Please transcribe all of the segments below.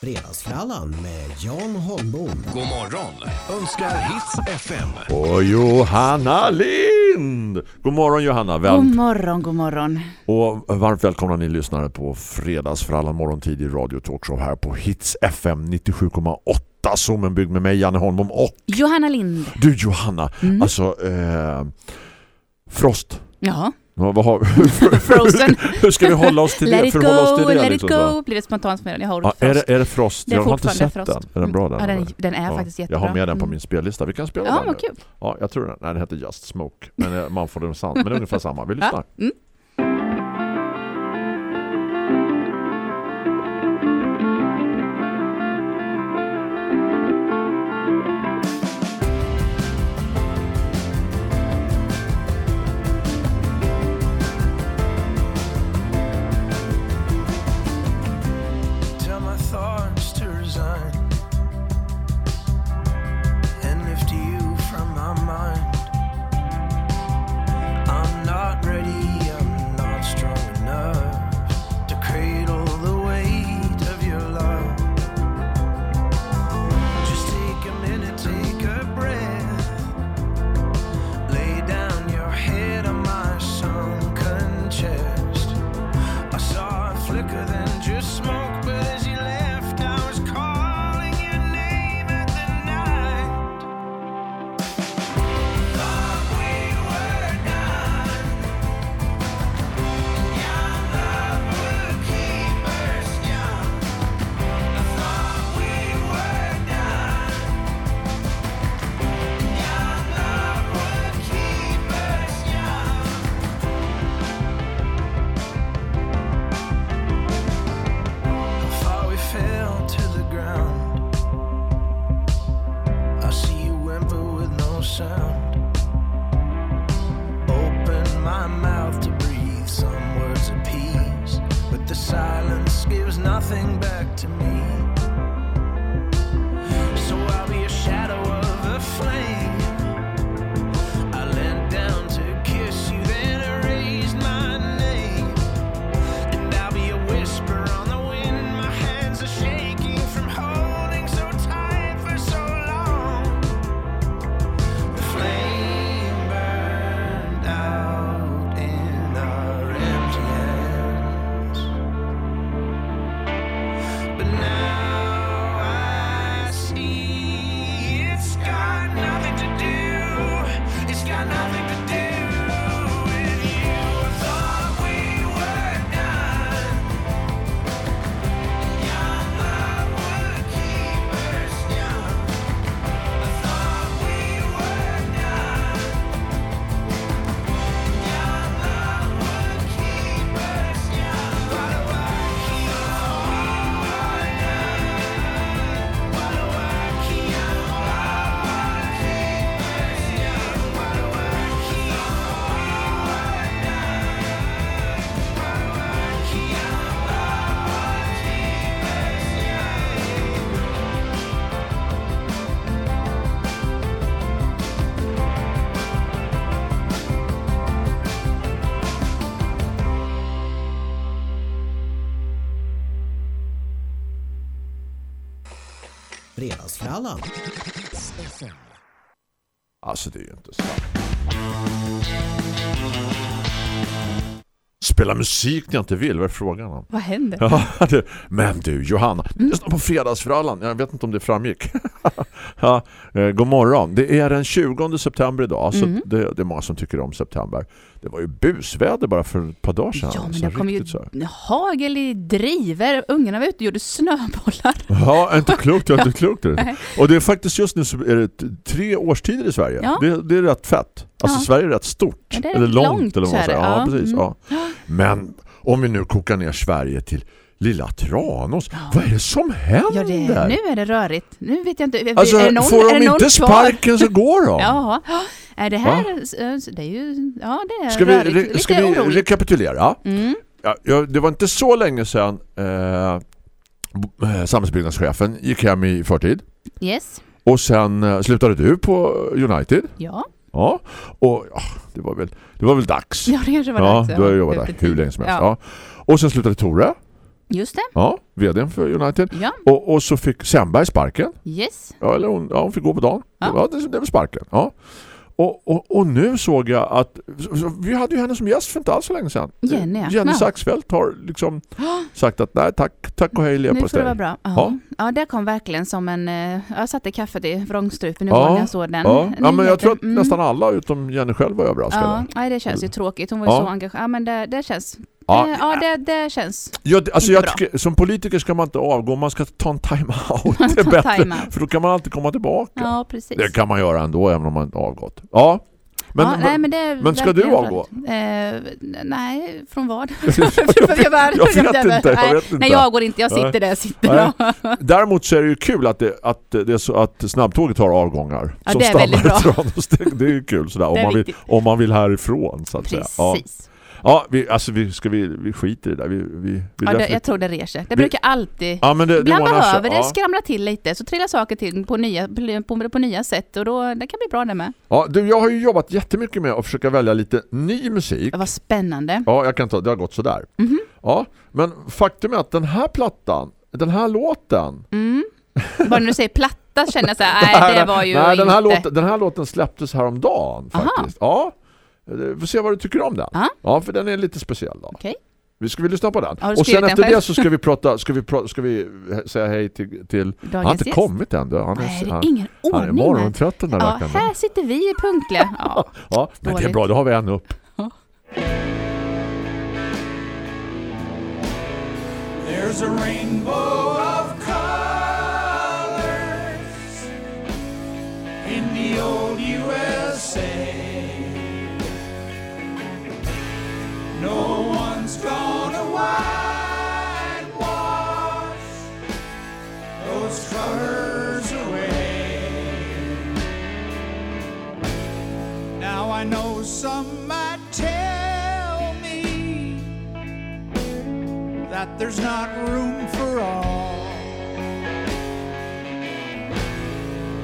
Fredagsfrallan med Jan Holmbom. God morgon önskar Hits FM. Och Johanna Lind! God morgon Johanna, väl... God morgon, god morgon. Och varmt välkomna ni lyssnare på Fredagsfrallan morgontid i Radio Talkshow här på Hits FM 97,8 som en bygg med mig Janne Holmbom och Johanna Lind. du Johanna. Mm. Alltså, eh, Frost. Ja, Ja, vad har, Frozen. hur ska vi hålla oss till let det? it Förhålla oss go, till det, let it liksom, så? go. Blir det spontant för mig? Jag har Ja, är, det, är det Frost? Jag har inte sett Frost. den. Är den bra den? Ja, den, den är faktiskt Jag jättebra. har med den på Mm. min spellista. Vi kan spela Ja, den. kul. Ja, jag tror den. Nej, den heter Just Smoke. Men man får den sant. Men det är ungefär samma. Vi lyssnar. Ja. Mm. Fredagsfrallan. Alltså det är ju inte sant. Spela musik när jag inte vill, vad är frågan om? Vad händer? Ja, det, men du Johanna, lyssna på fredagsfrallan. Jag vet inte om det framgick. ja, eh, god morgon. Det är den 20 september idag. Så Mm. det, det är många som tycker om september. Det var ju busväder bara för ett par dagar sedan. Ja, men Så det kom ju så hagel i driver. Ungarna var ute och gjorde snöbollar. Ja, inte klokt, inte klokt. det. Och det är faktiskt just nu så är det tre årstider i Sverige. Ja. Det, det är rätt fett. Alltså Ja. Sverige är rätt stort. Är eller långt, långt, eller vad man säger. Ja, precis. mm. Men om vi nu kokar ner Sverige till lilla Tranås, vad är det som händer? Ja, det, nu är det rörigt. Nu vet jag inte. alltså, är det någon, får är de det någon inte sparken så går de. Ja, är det här... Det är ju... Ja, det är Ska vi, rörigt. re, Lite ska vi oroligt. rekapitulera? Mm. Ja, ja, det var inte så länge sedan eh, eh, samhällsbyggnadschefen gick hem i förtid. Yes. Och sen eh, slutade du på United. Ja. Ja, och ja, det var väl det var väl dags. Ja, det kanske var Ja, dags. du har jobbat där hur länge som helst. Ja. Ja. Och sen slutade Tore. Just det. Ja, vdn för United. Ja. Och, och så fick Sandberg sparken. Yes. Ja, eller hon, ja, hon fick gå på dagen. Ja. Ja. det, det var sparken. Ja. Och, och, och nu såg jag att vi hade ju henne som gäst för inte alls så länge sedan. Jenny, ja. Jenny. Saxfeldt har liksom sagt att nej tack, tack och hej Nu får det vara bra. Ja. Ja. Ja. det kom verkligen som en... eh, Jag satte kaffet i vrångstrupen Ja. när jag såg den. Ja. ja, men jag tror att Mm. nästan alla utom Jenny själv var överraskade. Ja, nej, det känns ju tråkigt. Hon var ju så engagerad. Ja, men det, det känns... Ja. Ja, ja det, det känns... Ja, det- alltså jag bra. tycker, som politiker ska man inte avgå, man ska ta en time-out. Det är bättre, time-out. för då kan man alltid komma tillbaka. Ja, precis. Det kan man göra ändå även om man inte avgått. Ja, men, ja, nej, men, det men ska du avgå? Eh, nej, från vad? jag, vet, jag vet inte. Jag Nej, vet. Nej, jag går inte. Jag Nej. sitter där jag sitter. Nej. Däremot så är det ju kul att det, att det så att snabbtåget har avgångar Ja, som det är väldigt bra. Det, är ju kul sådär, om, man vill, viktigt. om man vill härifrån så att säga. Ja, Precis. Ja vi, alltså vi, ska vi, vi skiter i det där. Vi, vi, vi Ja, det, jag tror det reser. Det brukar alltid... ja, men det, det Ibland sig. behöver det ja. skramla till lite, så trillar saker till på nya, på, på nya sätt och då, det kan bli bra det med. Ja, du, jag har ju jobbat jättemycket med att försöka välja lite ny musik. Det var spännande. Ja, jag kan ta, det har gått sådär. Mhm. Ja, men faktum är att den här plattan, den här låten Mm. Bara när du säger platta känner jag så här, nej det var ju nej, inte... den, här låten, den här låten släpptes häromdagen Aha. faktiskt. Ja, vi får se vad du tycker om den. Ja. Ja, för den är lite speciell då. Okej. Vi ska vi lyssna på den. Och sen efter själv? det så ska vi prata, ska vi, prata, ska vi säga hej till, till han har inte gäst. kommit än. Han Nej, det han, är ingen han är ordning här. morgontrött den där Ja, här sitter vi punktliga. Ja. Ja, men det är bra, då har vi en upp. There's a rainbow of colors in the old USA. No one's gonna whitewash those colors away. Now I know some might tell me that there's not room for all.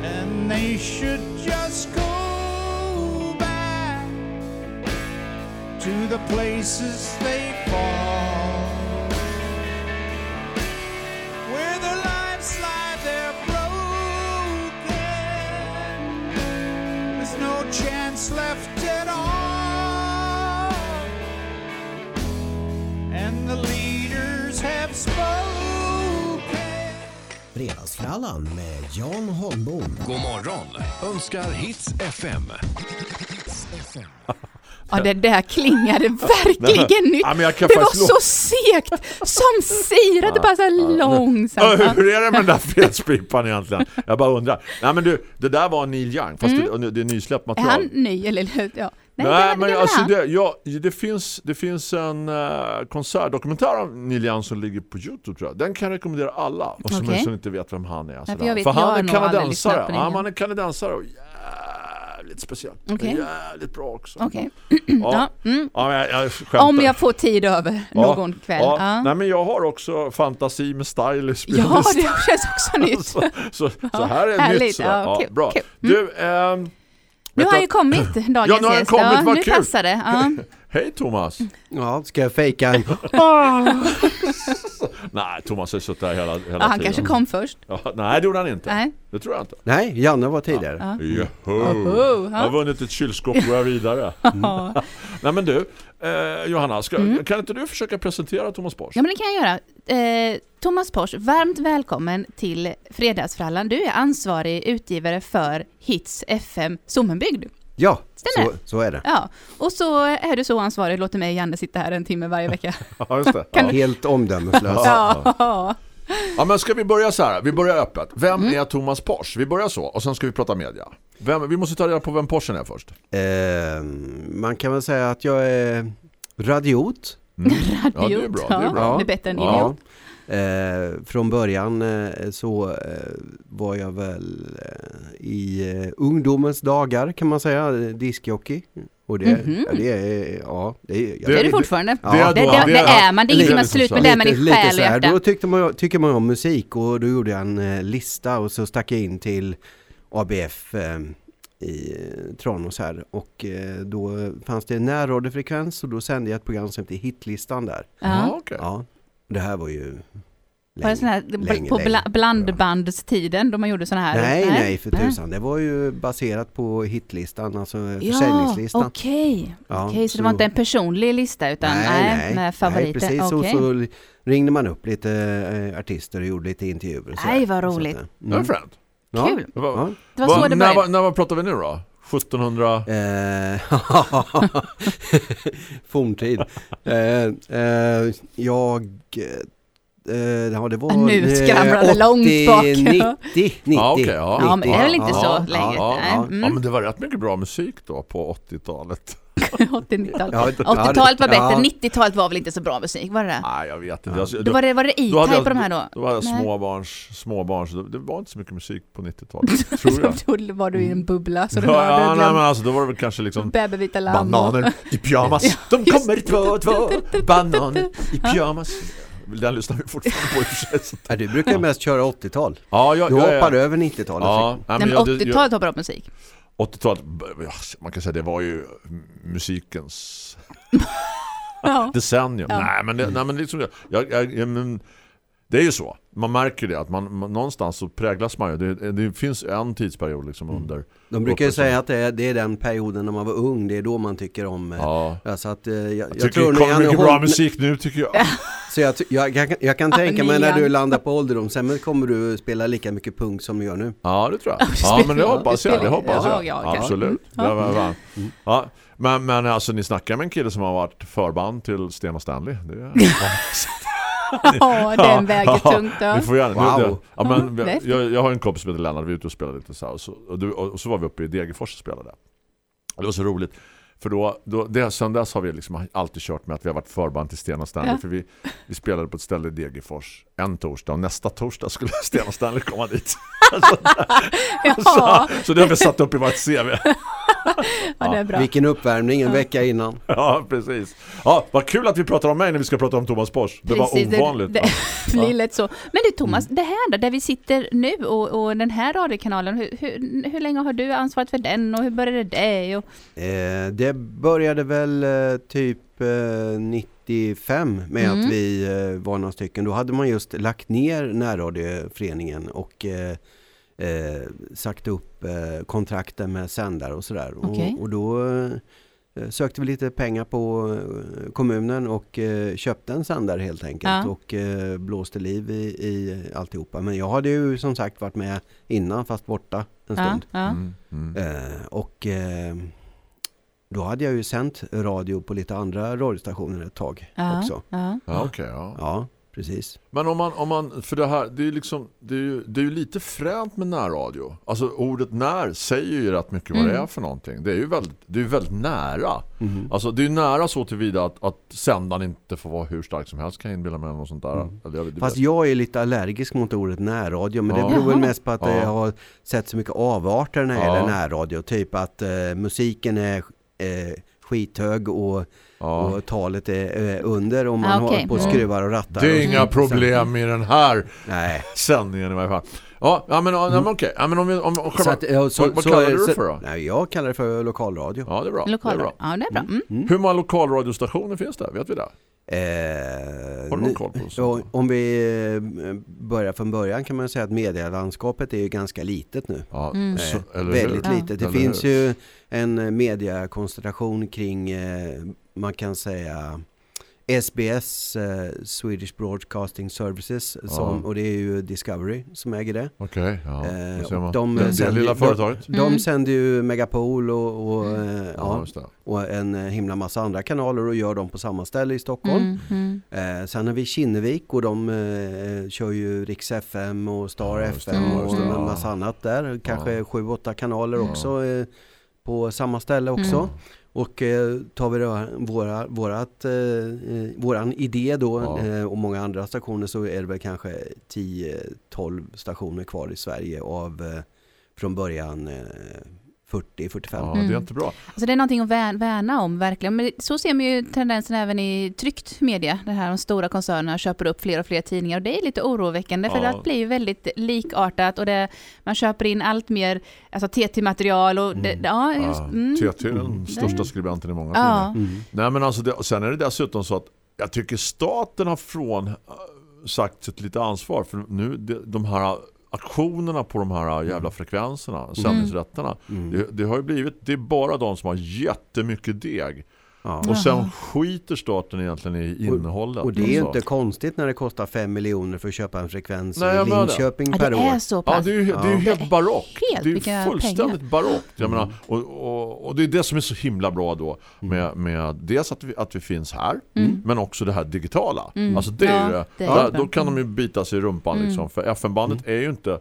And they should just go to the places they fall. Where their lives lie there broken. There's no chance left at all and the leaders have spoken. Fredagsfrallan med Jan Holmbom. God morgon önskar Hits FM. Hits FM. Ja, det där klingade verkligen nytt. Ja, Det var så segt, som sirade bara så här långsamt. Ja, hur är det med den där fredspipan egentligen? Jag bara undrar. Nej men du, det där var Neil Young, fast det, det är nysläppt Mm. Är material. han ny eller? Ja. Nej, Nej, det, men det alltså det, ja, det, finns, det finns en uh, konsertdokumentär av Neil Young som ligger på Youtube tror jag. Den kan jag rekommendera alla. Och som, inte vet vem han är. för vet, för jag han är kanadensare. Ja, han är kanadensare och jävligt speciellt. Okej. Jävligt bra också. Okej. Ja. Ja. Mm. Ja, men jag, jag. Om jag får tid över någon kväll. Ja. Ja, Nej, men jag har också fantasi med stylish ja det känns också nytt. så, så, så här är härligt. nytt. sådär. Ja, Ja, kul, bra. kul. Du, ehm, Nu har ju kommit, dagens Ja, nu har gäst. kommit, ja, vad nu kul. passar det. Ja. Hej Thomas. Ja, ska jag fejka en? Nej, Thomas har suttit här hela, hela Ja, han tiden. kanske kom först. Ja, nej, det gjorde han inte. Nej. Det tror jag inte. Nej, Janne var tidigare. Ja. Joho. Oho, Jag har ja. vunnit ett kylskåp och går vidare. Ja. Nej men du, eh, Johanna, ska, kan inte du försöka presentera Thomas Bors? ja, men det kan jag göra. Eh, Thomas Pors, varmt välkommen till Fredagsfrallan. Du är ansvarig utgivare för Hits FM Sommenbygd. Ja, Stämmer. så, så är det. Ja, och så är du så ansvarig, låter mig och Janne sitta här en timme varje vecka. Ja, just det. Kan Ja. Helt omdömeslös. Ja, ja, men ska vi börja så här? Vi börjar öppet. Vem Mm. är Thomas Pors? Vi börjar så, och sen ska vi prata media. Vem, vi måste ta reda på vem Porschen är först. Eh, man kan väl säga att jag är radiot. Mm. Ja, det är idiot. bra. Det är Ja, bra. det är bättre än Ja. Eh, från början eh, så eh, var jag väl eh, i eh, ungdomens dagar kan man säga, diskjockey. Och det, Mhm. ja, det är, ja, det är, jag Det är du fortfarande. Ja. Det är Det, det, det det är- är man, det är ingenting man slut med det, men i Lite- lite själ och hjärta. Då tyckte man, tycker man om musik och då gjorde jag en eh, lista och så stack jag in till ABF eh, i Tranås här och då fanns det en närradiofrekvens och då sände jag ett program som heter Hitlistan där. Ja, Ja. Det här var ju Var det sån här, länge, på länge. bla, blandbandstiden då man gjorde såna här? Nej, nej, för tusan. Det var ju baserat på hitlistan, alltså Ja, försäljningslistan. okej. Ja, Okej, så, det var inte en personlig lista utan nej, med favoriter? Nej, precis. Okej. Och så ringde man upp lite eh, artister och gjorde lite intervjuer. så Nej, vad Så roligt. eh, Det var mm. fränt. Ja. Kul. Det var, Ja. Det var så Vad- det när, började. var- när var pratar vi nu då? 1700? Eh, forntid. Eh, eh, jag... Eh, ja, det var... Nu eh, skramlar det långt bak. 90, 90, 90. Ja, okej, ja. Ja, men det är väl inte Ja, så ja, länge? ja, ja. Mm. Ja, men det var rätt mycket bra musik då på 80-talet. 80-90-talet. Ja, 80-talet var bättre, ja. 90-talet var väl inte så bra musik, var det det? Nej, jag vet inte. Ja. Alltså, Då var det, var det då hade E-Type på de här då? Då var jag småbarns, småbarns. Det, det var inte så mycket musik på 90-talet, tror jag. Då var du i en bubbla så du Ja, ja, nej, men alltså, då var det väl kanske liksom Bävervita lamm bananer i pyjamas. De kommer två och två, bananer i pyjamas. Den lyssnar vi fortfarande på i och du brukar mest köra 80-tal. Ja, jag, Du hoppar över 90-talet. Ja, tycker nej, Nej, men men jag, jag, 80-talet var bra musik. 80-talet, ja, man kan säga det var ju musikens Ja. decennium. Ja. Nej, men, det, nej, men liksom, jag, jag, jag, men, det är ju så. Man märker det, att man, man, någonstans så präglas man ju. Det, det finns en tidsperiod liksom Mm. under. De brukar ju säga att det är, det är den perioden när man var ung, det är då man tycker om... eh, Ja. Ja, så att, eh, jag, jag, Jag tycker tror det kommer mycket bra musik nu tycker jag. Så jag, jag, jag, kan- jag kan tänka mig när du landar på ålderdomshemmet kommer du spela lika mycket punk som du gör nu. Ja, det tror jag. Ja, men det hoppas jag. Det hoppas Ja, jag. ja. Absolut. Ja. Ja, men, men alltså ni snackar med en kille som har varit förband till Sten och Stanley. Det är, Ja, den väger tungt då. Vi får gärna, Wow. det, ja, men, fint. jag, jag har en kompis som heter Lennart, vi är ute och spelade lite så här, och, så, och, du, och så var vi uppe i Degerfors och spelade. Det var så roligt. För då, då, det, sen dess har vi liksom alltid kört med att vi har varit förband till Sten och Stanley. Ja. För vi, vi spelade på ett ställe i Degerfors en torsdag och nästa torsdag skulle Sten och Stanley komma dit. Så, Ja, så det har vi satt upp i vårt CV. ja, det är bra. Vilken uppvärmning en vecka innan. Ja, precis. Ja, vad kul att vi pratar om mig när vi ska prata om Thomas Pors. Det Precis, var ovanligt. Det, det blir lätt så. Men du Thomas, det här då, där vi sitter nu och, och den här radiokanalen, hur, hur, hur länge har du ansvarat för den och hur började det? Och, Eh, det började väl eh, typ eh, 95 med Mm. att vi eh, var några stycken. Då hade man just lagt ner närradioföreningen och eh, eh, sagt upp eh, kontrakten med sändare och sådär. Okej. Och, och då eh, sökte vi lite pengar på eh, kommunen och eh, köpte en sändare helt enkelt Ja. och eh, blåste liv i, i alltihopa. Men jag hade ju som sagt varit med innan fast borta en ja, stund. ja. Mm, mm. Eh, och eh, då hade jag ju sänt radio på lite andra radiostationer ett tag Ja, också. ja. Ja, okej, ja. Ja, precis. Men om man, om man, för det här, det är ju liksom, det är ju, det är ju lite fränt med närradio. Alltså ordet när säger ju rätt mycket vad det Mm. är för någonting. Det är ju väldigt, det är väldigt nära. Mhm. Alltså det är ju nära så tillvida att, att sändaren inte får vara hur stark som helst kan jag inbilla mig eller något sånt där. Mm. Eller jag vet- Fast jag är lite allergisk mot ordet närradio men Ja. det beror väl mest på att Ja. jag har sett så mycket avarter när det Ja. gäller närradio. Typ att eh, musiken är eh, skithög och, ja. och talet är eh, under och man Ah, okej. håller på och skruvar och rattar. Det är och inga problem i den här Nej. sändningen i varje fall. Ja, ja men, ja, men okej. Ja, men om vi, om, om Så själva, att, ja, så, vad, vad så kallar du det för då? Nej, jag kallar det för lokalradio. Ja, det är bra. Det är Lokal, bra. ja, det är bra. Mm. Mm. Hur många lokalradiostationer finns det? Vet vi det? Eh, Har du koll på? Ja, om vi eh, börjar från början kan man säga att medielandskapet är ju ganska litet nu. Ja, Mm. så, Eh, väldigt hur? litet. Det Eller finns hur? ju en eh, mediekoncentration kring, eh, man kan säga SBS, eh, Swedish Broadcasting Services, som, och det är ju Discovery som äger det. Okej, ja. Eh, det de det, det lilla de- företaget. De Mm. sänder ju Megapol och, och, eh, Ja, ja, det. och en himla massa andra kanaler och gör dem på samma ställe i Stockholm. Mm, mm. Eh, sen har vi Kinnevik och de eh, kör ju Rix FM och Star Ja, det, FM just och det. en massa annat där. Kanske Ja. sju, åtta kanaler Ja. också eh, på samma ställe också. Och eh, tar vi då våra, vårat, eh, eh, våran idé då Ja. eh, och många andra stationer så är det väl kanske 10-12 stationer kvar i Sverige av eh, från början eh, 40-45. Ja, Mm. det är inte bra. Alltså det är någonting att vär- värna om verkligen. Men så ser man ju tendensen även i tryckt media. Det här de stora koncernerna köper upp fler och fler tidningar och det är lite oroväckande för Ja. det blir ju väldigt likartat och det, man köper in allt mer alltså TT-material och det, Mm. ja, just, Ja, mm. TT är den Mm. största Nej. skribenten i många tidningar. Ja, Mm. Nej men alltså det, sen är det dessutom så att jag tycker staten har från äh, sagt sitt lite ansvar för nu de, de här aktionerna på de här jävla frekvenserna, sändningsrätterna. Mm. det, det har ju blivit, det är bara de som har jättemycket deg Ja. och sen skiter staten egentligen i innehållet Och det är ju så. inte konstigt när det kostar 5 miljoner för att köpa en frekvens Nej, i menar det. Linköping Ja, per det år. är så Ja, pass. det är ju, det är Ja. helt barockt. Det är fullständigt pengar. barockt. Jag Mm. menar, och, och, och det är det som är så himla bra då med, med dels att vi, att vi finns här men också det här digitala. Alltså det är Mm. Ja, det. är Där, då kan de ju bita sig i rumpan liksom. För FN-bandet Mm. är ju inte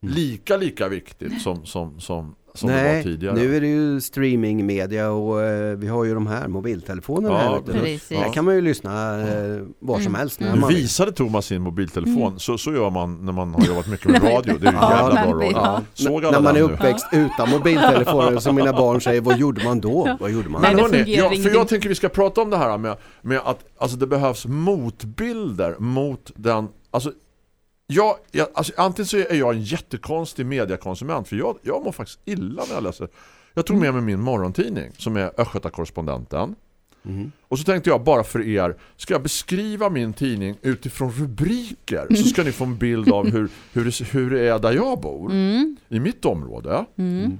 lika lika viktigt som, som, som, som det var Nej, tidigare. nu är det ju streamingmedia och eh, vi har ju de här mobiltelefonerna Ja, här ute. precis. Där kan man ju lyssna eh, var som helst när Nu man vill. visade Thomas sin mobiltelefon. Så, så gör man när man har jobbat mycket med radio. Det är ju Ja, jävla bra radio. ja. Såg alla när man är den nu? uppväxt utan mobiltelefoner som mina barn säger, vad gjorde man då? Vad gjorde man Nej, Men hörni, fungerar ja, för jag tänker vi ska prata om det här med, med att alltså, det behövs motbilder mot den... Alltså, jag, jag, alltså, antingen så är jag en jättekonstig mediekonsument för jag, jag mår faktiskt illa när jag läser. Jag tog med mig min morgontidning som är Östgötakorrespondenten. Mhm. Och så tänkte jag bara för er, ska jag beskriva min tidning utifrån rubriker så ska ni få en bild av hur, hur, det, hur det är där jag bor. I mitt område.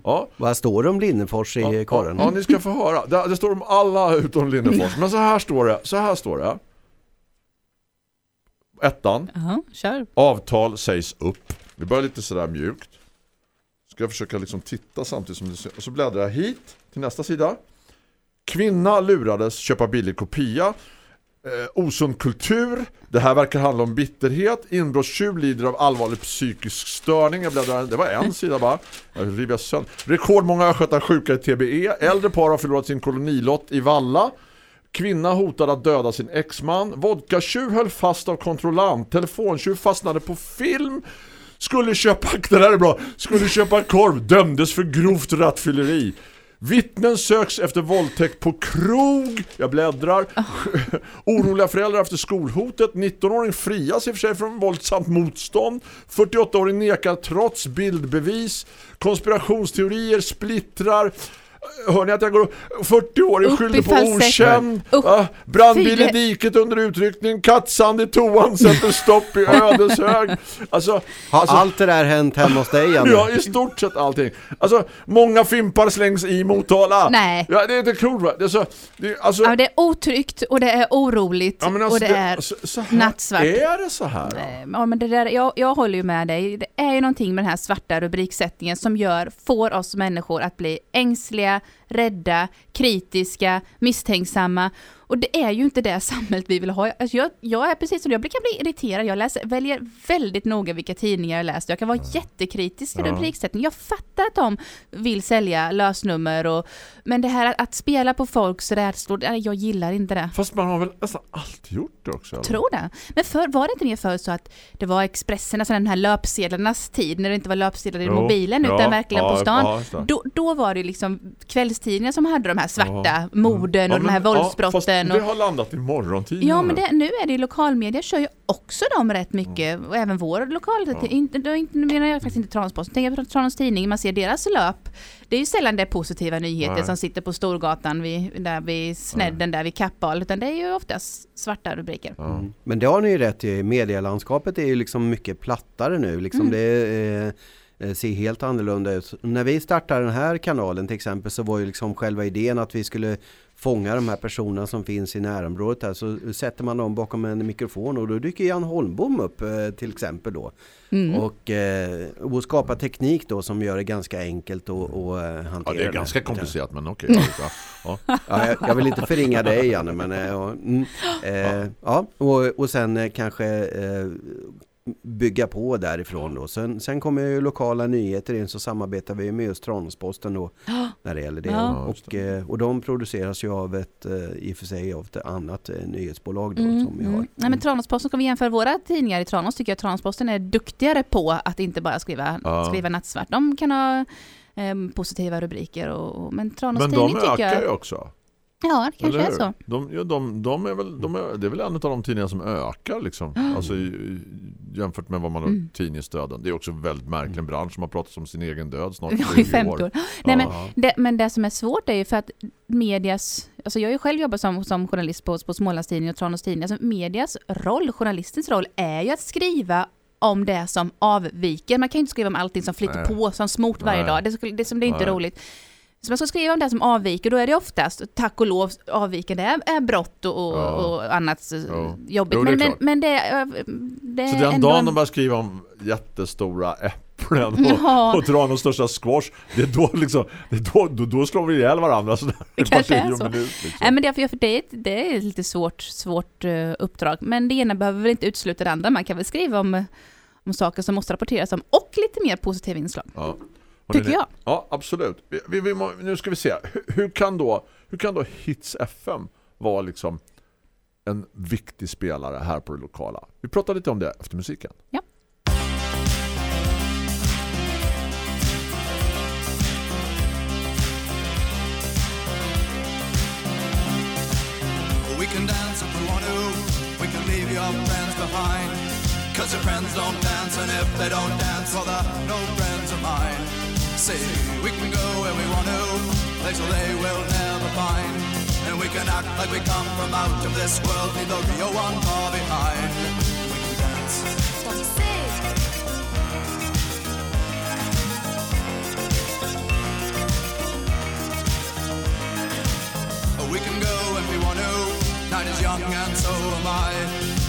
Ja, Vad står det om Linnefors i Ja, korren? Ja, ja, ni ska få höra. Det, det står om alla utom Linnefors. Men så här står det. Så här står det. Ettan. Ja, kör. Avtal sägs upp. Vi börjar lite sådär mjukt. Ska jag försöka liksom titta samtidigt som det ser. Och så bläddrar jag hit till nästa sida. Kvinna lurades köpa billig kopia. Eh, osund kultur. Det här verkar handla om bitterhet. Inbrottstjuv lider av allvarlig psykisk störning. Jag bläddrar, det var en sida bara. Jag river sönder. Rekordmånga östgötar sjuka i TBE. Äldre par har förlorat sin kolonilott i Valla. Kvinna hotade att döda sin exman. Vodka-tjuv höll fast av kontrollant. Telefontjuv fastnade på film. Skulle köpa, det där är bra. Skulle köpa korv. Dömdes för grovt rattfylleri. Vittnen söks efter våldtäkt på krog. Jag bläddrar. Oroliga föräldrar efter skolhotet. 19-åring frias i och för sig från våldsamt motstånd. 48-åring nekar trots bildbevis. Konspirationsteorier splittrar. Hör ni att jag går 40 år skyldig i på okänd? Ah, brandbil i diket under utryckning. Kattsand i toan sätter stopp i Ödeshög. Alltså, alltså allt det där hänt hemma hos dig Janne? Ja, i stort sett allting. Alltså, många fimpar slängs i Motala. Nej. Ja, det är inte klokt va? Det är så, det alltså, Ja, det är otryggt och det är oroligt ja, men alltså, och det är... så, så nattsvart. Är det så här? Ja, men det där, jag, jag håller ju med dig. Det är ju någonting med den här svarta rubriksättningen som gör, får oss människor att bli ängsliga, yeah, rädda, kritiska, misstänksamma. Och det är ju inte det samhället vi vill ha. Alltså jag, jag är precis som du, jag kan bli irriterad. Jag läser, väljer väldigt noga vilka tidningar jag läser. Jag kan vara jättekritisk till Ja. rubriksättning. Jag fattar att de vill sälja lösnummer och men det här att, att spela på folks rädslor, jag gillar inte det. Fast man har väl nästan alltid gjort det också? eller? Tror det. Men för, var det inte mer förr så att det var Expressen, alltså den här löpsedlarnas tid, när det inte var löpsedlar i Jo, mobilen ja, utan verkligen ja, på stan. då, då var det liksom kvällstidningar som hade de här svarta Ja. morden och Ja, de här men- ja, våldsbrotten. fast det har landat i morgontidningar. Ja men det, nu är det ju lokalmedia kör ju också dem rätt mycket och även vår lokal, inte, då inte, nu menar jag faktiskt inte Tranåsposten, tänker på Tranås tidning, man ser deras löp. Det är ju sällan det är positiva nyheter Nej. som sitter på Storgatan vid, där vid Snedden, där vid Kappahl, utan det är ju oftast svarta rubriker. Ja. Mm. Men det har ni ju rätt i, medielandskapet är ju liksom mycket plattare nu. Liksom Mm. det eh, ser helt annorlunda ut. När vi startade den här kanalen till exempel så var ju liksom själva idén att vi skulle fånga de här personerna som finns i närområdet här. Så sätter man dem bakom en mikrofon och då dyker Jan Holmbom upp eh, till exempel då. Mm. Och, eh, och skapa teknik då som gör det ganska enkelt att eh, hantera Ja, det är ganska det. komplicerat men okej. ja, ja. Ja, jag, jag vill inte förringa dig Janne men eh, ja, mm, eh, ja, och, och sen eh, kanske eh, bygga på därifrån då. Sen, sen kommer ju lokala nyheter in så samarbetar vi med just Tranåsposten då när det gäller det. Ja. Och, eh, och de produceras ju av ett, eh, i och för sig av ett annat eh, nyhetsbolag då, Mm, som vi har. mm. Nej, men Tranåsposten, ska vi jämföra våra tidningar i Tranås, tycker jag Tranåsposten är duktigare på att inte bara skriva, Ja. skriva nattsvart. De kan ha em, positiva rubriker, och, men Tranås Men tidning de tycker ökar jag... ju också. Ja, det kanske är så. De, ja, de, de är väl, de är, det är väl en av de tidningar som ökar liksom. Alltså i, i, jämfört med vad man har Mm. tidningsstöden. Det är också en väldigt märklig bransch som har pratat om sin egen död snart Ja, i 20 50 år. Nej, men, det, men det som är svårt är ju för att medias, alltså jag har ju själv jobbat som, som journalist på, på Smålandstidningen och Tranås tidning. Alltså medias roll, journalistens roll, är ju att skriva om det som avviker. Man kan ju inte skriva om allting som flyter Nej. på som smort varje Nej. dag. Det, skulle, det, som det är inte Nej. roligt. Så man ska skriva om det som avviker, då är det oftast, tack och lov, avvikande är, är brott och, Ja. och annat Jo. jobbigt. Jo, det men, men, men det, eh, det Så den ändå dagen en- de börjar skriva om jättestora äpplen och, Ja. och dra någon största squash, det är då liksom, det är då, då, då slår vi ihjäl varandra sådär. Det kanske är så. minut, liksom. Nej, men det, är för, det, det är lite svårt, svårt eh, uppdrag. Men det ena behöver väl inte utesluta det andra. Man kan väl skriva om, om saker som måste rapporteras om och lite mer positiva inslag. Ja. Tycker jag. Ja, absolut. Vi, vi, vi, må- nu ska vi se. Hur, hur, kan då, hur kan då Hits FM vara liksom en viktig spelare här på det lokala? Vi pratar lite om det efter musiken. Ja. We can dance if we want to. We can leave your friends behind. Cause your friends don't dance, and if they don't dance, well, they're no friends of mine. See, we can go where we want to, places they will never find. And we can act like we come from out of this world, leave the real one far behind. We can dance. We can go when we want to. Night is young and so am I.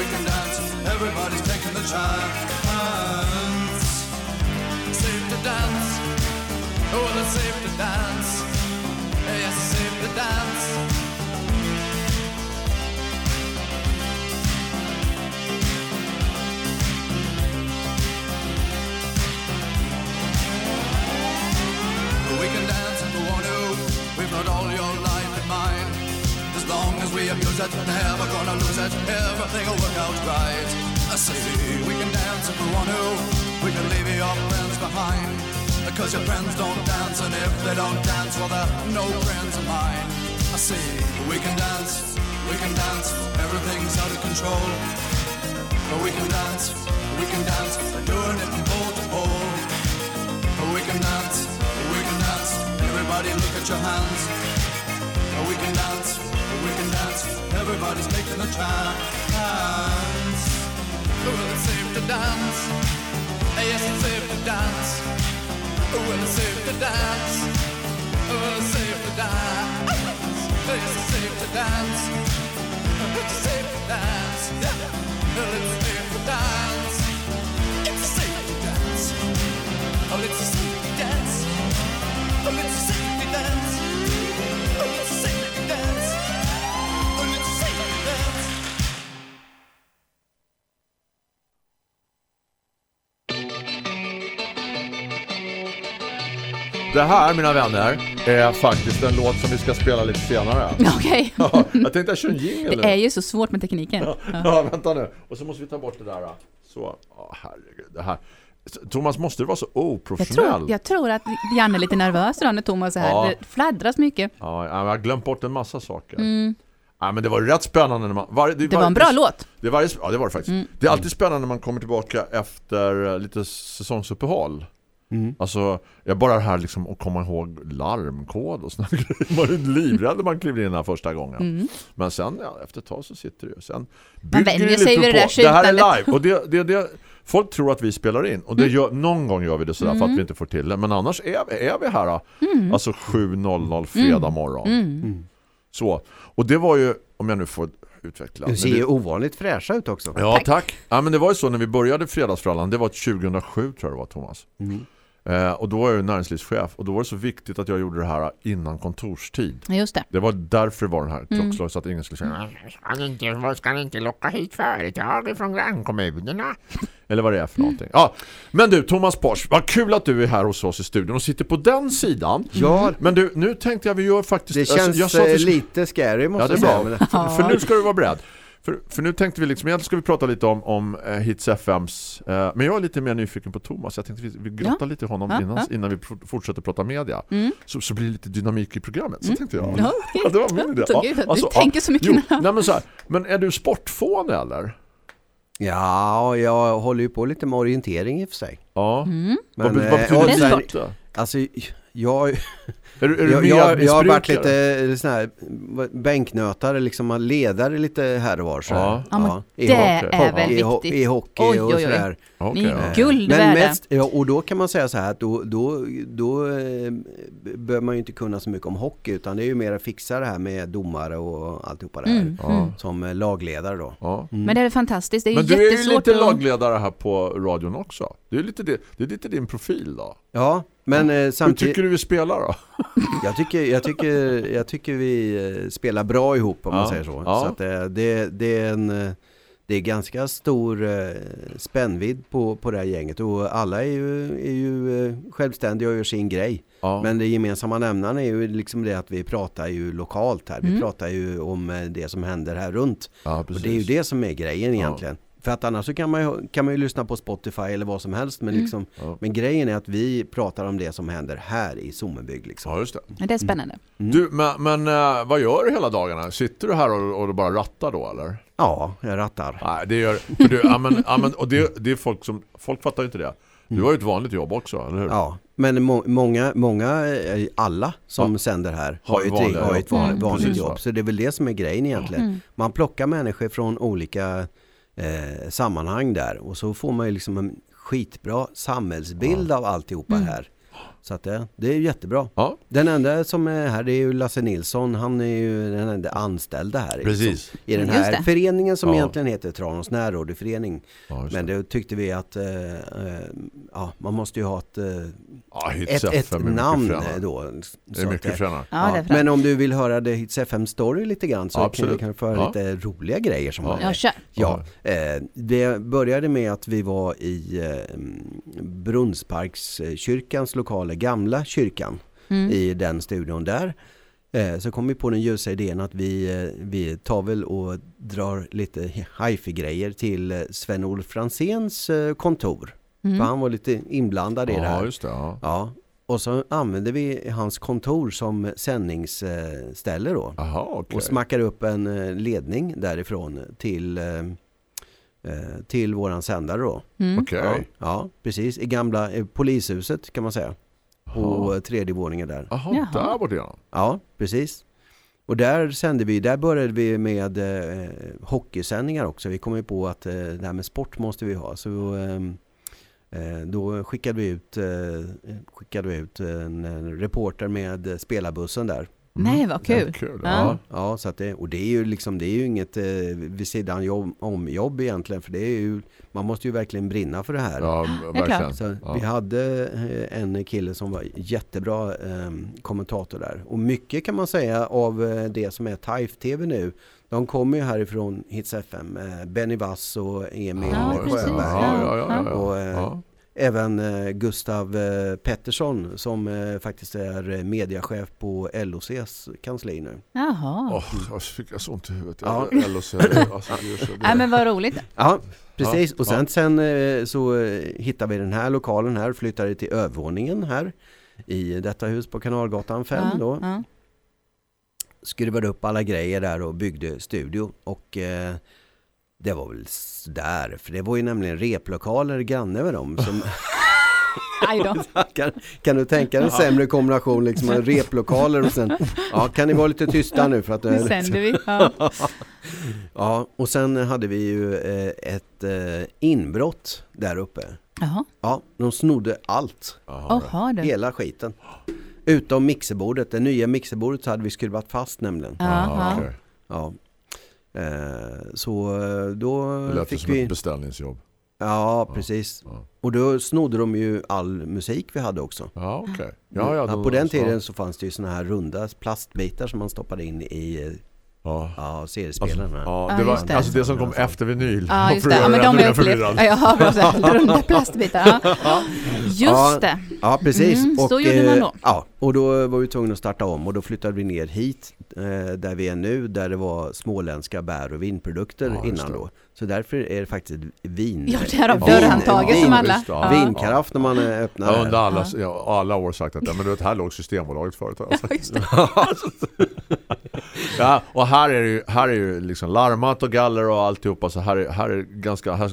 we can dance. Everybody's taking the chance. Safe to dance. Oh, it's safe to dance. Yes, safe to dance. As we abuse it, never gonna lose it. Everything will work out right. I say we can dance if we want to. We can leave your friends behind. Because your friends don't dance, and if they don't dance, well, they're no friends of mine. I say we can dance, we can dance. Everything's out of control. But we can dance, we can dance. We're doing it from pole to pole. We can dance, we can dance. Everybody look at your hands. We can dance, we can dance. Everybody's making a chance. Well, it's safe to dance. Ah, yes, it's safe to dance. Well, it's safe to dance. Well, it's safe to dance. Ah, yes, it's safe to dance. Ah, it's safe to dance. Well, it's safe to dance. Det här, mina vänner, är faktiskt en låt som vi ska spela lite senare. Okej. Ja, jag tänkte jag kör en jingle Det är ju så svårt med tekniken. Ja. Ja, vänta nu. Och så måste vi ta bort det där. Så, ja, herregud. Det här. Thomas, måste du vara så Jag, oprofessionell? tror, jag tror att Janne är lite nervös idag när Thomas är här. Ja. Det fladdras mycket. Ja, jag har glömt bort en massa saker. Mm. Ja, men det var rätt spännande när man... Var, Det var en bra låt. Det varje, ja, det var det faktiskt. Mm. Det är alltid spännande när man kommer tillbaka efter lite säsongsuppehåll. Mm. Alltså, jag bara här liksom att komma ihåg larmkod och såna grejer. Man är livrädd när man kliver in här första gången. Mm. Men sen, ja, efter ett tag så sitter ju. Sen Man vänjer det sig lite vid det på. där Det här är live. Och det, det, det, folk tror att vi spelar in. Och det Mm. gör, någon gång gör vi det sådär för att vi inte får till det. Men annars är, vi- är vi här. Mm. Alltså 7.00 fredag morgon. Mm. Så. Och det var ju, om jag nu får utveckla. Du men ser det- ju ovanligt fräscha ut också. Ja, Tack. tack. Ja, men det var ju så när vi började Fredagsfrallan. Det var 2007 tror jag det var, Thomas. Mm. Eh, och då var jag ju näringslivschef och då var det så viktigt att jag gjorde det här innan kontorstid. Just det. Det var därför var den här Mm. klockslaget så att ingen skulle säga inte, ska ni inte locka hit företag från grannkommunerna? eller vad det är för någonting. Ja, men du Thomas Pors, vad kul att du är här hos oss i studion och sitter på den sidan. Ja, Men du, nu tänkte jag vi gör faktiskt... det alltså, känns jag sa att vi eh, lite scary Ja, måste det är jag säga. bra. För, för nu ska du vara beredd. För, för nu tänkte vi liksom, egentligen ska vi prata lite om, om eh, Hits FMs, eh, men jag är lite mer nyfiken på Thomas. Jag tänkte vi, vi grottar lite i honom Ja, innan, ja. innan vi pr- fortsätter prata media. Mm. Så, så blir det lite dynamik i programmet, så tänkte jag. Ja, Ja, det var min idé. Ja, gud, alltså, du tänker så mycket. Jo, nej men så här, men är du sportfån eller? ja, jag håller ju på lite med orientering i och för sig. Ja. Mm. Vad, Men, vad eh, betyder det? Alltså, jag, Är du, är du jag, jag, jag har varit lite sån här bänknötare, liksom ledare lite här och var. Så här. Ja. Ja, i det är väl viktigt. I hockey Oj, och oj, oj. sådär. Okej, Ni ja. är guld Men mest, ja, och då kan man säga så här att då, då, då eh, behöver man ju inte kunna så mycket om hockey utan det är ju mer att fixa det här med domare och alltihopa det här. Mm, Ja. mm. Som eh, lagledare då. Ja. Mm. Men det är fantastiskt. Det är Men ju du är ju lite att... lagledare här på radion också. Det är lite, det, det är lite din profil då. Ja, men eh, Hur samtidigt, tycker du vi spelar då? jag, tycker, jag, tycker, jag tycker vi eh, spelar bra ihop om man Ja, säger så. ja. så att, eh, det, det, är en, eh, det är ganska stor eh, spännvidd på, på det här gänget och alla är ju, är ju självständiga och gör sin grej. Ja. Men det gemensamma nämnaren är ju liksom det att vi pratar ju lokalt här. Vi Mm. pratar ju om det som händer här runt. ja, Och det är ju det som är grejen Ja. egentligen. För att annars så kan man, ju, kan man ju lyssna på Spotify eller vad som helst. Men, Mm. liksom, Ja. men grejen är att vi pratar om det som händer här i Sommenbygd. Liksom. Ja, just det. Men Det är spännande. Mm. Du, men, men eh, vad gör du hela dagarna? Sitter du här och, och bara rattar då, eller? Ja, jag rattar. Nej, det gör... För du, ja, men, ja, men, och det, det är folk som... Folk fattar ju inte det. Du har ju ett vanligt jobb också, eller hur? Mm. Ja, men må, många, många, eh, alla som Ja. sänder här Har ju ett, har ett jobb. van, Mm. vanligt Precis, va? jobb. Så det är väl det som är grejen egentligen. Mm. Man plockar människor från olika eh, sammanhang där och så får man ju liksom en skitbra samhällsbild av alltihopa Mm. här. Så att det, det är jättebra. Ja, Den enda som är här det är ju Lasse Nilsson. Han är ju den enda anställda här. precis. I den här föreningen som Ja. egentligen heter Tranås närradioförening. Ja, Men det. då tyckte vi att eh, eh, ja, man måste ju ha ett, eh, ett, ett namn då. Det är mycket fränare. Ja, men om du vill höra det Hits FM Story lite grann så kan du kanske få höra Ja. lite roliga grejer som Ja. var Ja. Ja, eh, det började med att vi var i eh, Brunnsparkskyrkans lokaler, gamla kyrkan, Mm. i den studion där. Eh, så kom vi på den ljusa idén att vi, eh, vi tar väl och drar lite hifi-grejer till eh, Sven-Olof Franzéns kontor. För Mm. han var lite inblandad i det Ja, här. just det. Ja. Ja, och så använde vi hans kontor som sändningsställe då. Jaha, okej. Och smackade upp en ledning därifrån till, till våran sändare då. Mm. Okej. Ja, ja, precis. I gamla polishuset kan man säga. På Jaha. eh, tredje våningen där. Jaha, Jaha. där borta ja. Ja, precis. Och där sände vi, där började vi med eh, hockeysändningar också. Vi kom ju på att eh, det här med sport måste vi ha. Så ehm, eh, då skickade vi ut, eh, skickade vi ut en, en reporter med spelarbussen där. Nej, vad kul. Ja, kul. Ja. Ja. Så att det, och det är ju liksom, det är ju inget eh, vid sidan jobb, om jobb egentligen. För det är ju, man måste ju verkligen brinna för det här. Ja, verkligen. Så Ja. Vi hade eh, en kille som var jättebra eh, kommentator där. Och mycket kan man säga av eh, det som är TIFE TV nu. De kommer ju härifrån Hits FM. Eh, Benny Vass och Emil Ja. Sjöberg. Ja, ja, ja, ja, Och, eh, ja. Även eh, Gustav eh, Pettersson som eh, faktiskt är mediachef på LOCs kansli nu. Jaha. Åh, jag fick jag så ont i huvudet. Ja. Ja. Alltså, Nej, men vad roligt. Ja, precis. Och sen, sen så hittade vi den här lokalen här, flyttade till övervåningen här i detta hus på Kanalgatan 5 Ja, då. ja. Skruvade upp alla grejer där och byggde studio och eh, det var väl där, för det var ju nämligen replokaler granne med dem. Som, kan, kan du tänka dig en sämre kombination, liksom en replokaler och sen, ja kan ni vara lite tysta nu för att Nu sänder vi. Ja. Ja, och sen hade vi ju eh, ett eh, inbrott där uppe. Jaha. Ja, de snodde allt. Du. Hela skiten. Utom mixerbordet. Det nya mixerbordet så hade vi skruvat fast nämligen. Okej. Ja. Eh, så eh, då Det lät fick som vi... ett beställningsjobb. Ja, precis. Ja. Och då snodde de ju all musik vi hade också. Ja, okej. Ja, ja, då- på den tiden så fanns det ju såna här runda plastbitar som man stoppade in i eh, Ja. ja, CD-spelarna. Ja, Ja, det var just det. alltså det som kom efter vinyl. Ja, just det. Ja, men de är upplevt. Ja, jag har så runda plastbitar. Ja. Just Ja. det. Ja, precis. Mm, så och, gjorde man eh, då. Ja, och då var vi tvungna att starta om och då flyttade vi ner hit eh, där vi är nu, där det var småländska bär och vinprodukter Ja, innan då. Så därför är det faktiskt vin. Ja, därav dörrhandtaget vin- som alla. det, ja. Vinkaraff när man öppnar. Jag har under alla, ja, alla år sagt att ja, men du vet, här låg Systembolaget förut. Ja, det. Ja, och här är det ju, här är ju liksom larmat och galler och alltihopa så här är, här är ganska här,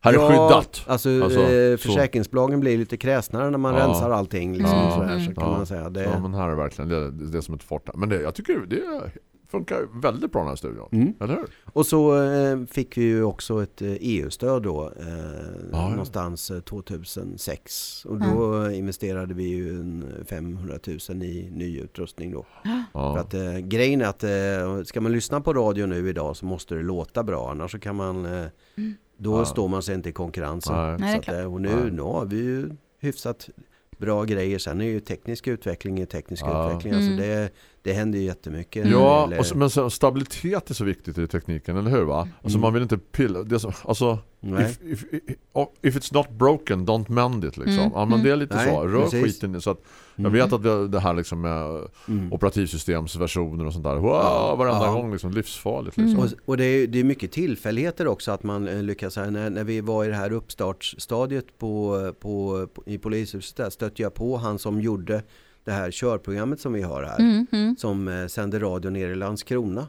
här är Ja, skyddat. Alltså, Alltså, eh, så. försäkringsbolagen blir lite kräsnare när man Ja. rensar allting. Liksom, Ja. sådär, så kan Ja. man säga. Det, Ja, men här är verkligen det, det är som ett fort. Men det, jag tycker det funkar väldigt bra den här studion. Mm. Eller hur? Och så eh, fick vi ju också ett eh, EU-stöd då, eh, ja. någonstans eh, 2006. Och då investerade vi ju en 500 000 i ny utrustning då. För Ja. att eh, grejen är att eh, ska man lyssna på radio nu idag så måste det låta bra, annars så kan man, eh, då Ja. står man sig inte i konkurrensen. Nej. Så att, eh, och nu, nu har vi ju hyfsat bra grejer. Sen är ju teknisk utveckling i teknisk Ja. utveckling. Alltså Mm. det, det händer ju jättemycket. Ja, det gäller- och så, men så, stabilitet är så viktigt i tekniken, eller hur va? Alltså Mm. man vill inte pilla, det är så, alltså. If, if, if, if it's not broken, don't mend it liksom. Mm, Ja men det är lite Nej, så, rör precis. skiten så att jag Mm. vet att det, det här liksom med Mm. operativsystemsversioner och sånt där, wow, varenda ja. gång liksom livsfarligt liksom. Och, och det, är, det är mycket tillfälligheter också att man eh, lyckas här. När, när vi var i det här uppstartsstadiet på, på, på, i polishuset där stötte jag på han som gjorde det här körprogrammet som vi har här. Mm, mm, Som eh, sänder radio ner i Landskrona.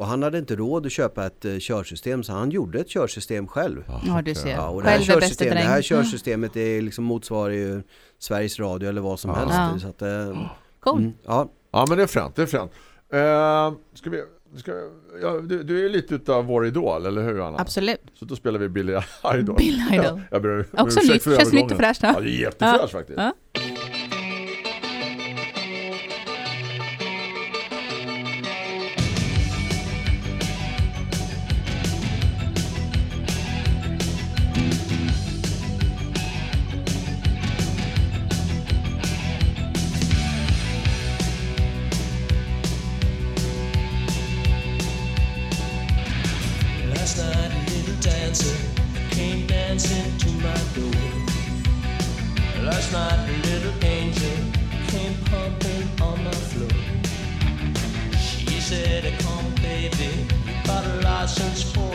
Och han hade inte råd att köpa ett eh, körsystem så han gjorde ett körsystem själv. Ja, du ser. Ja, och det, här Själv är bästa körsystem, det dräng. här körsystemet det liksom motsvarar ju Sveriges Radio eller vad som Ja. helst. Ja. Så att, eh, Cool. mm, ja, Ja men det är fränt, det är fränt. Eh, ska vi, ska, ja, du, du är lite utav vår idol, eller hur Anna? Absolut. Så då spelar vi Billy Idol. Billy Idol. Ja, jag ber, Också ursäkt nytt. för Känns nytt övergången. och fräscht. Ja, Ja. det är jättefräscht faktiskt. Ja. Dancing to my door. Last night a little angel came pumping on my floor. She said, come baby, you got a license for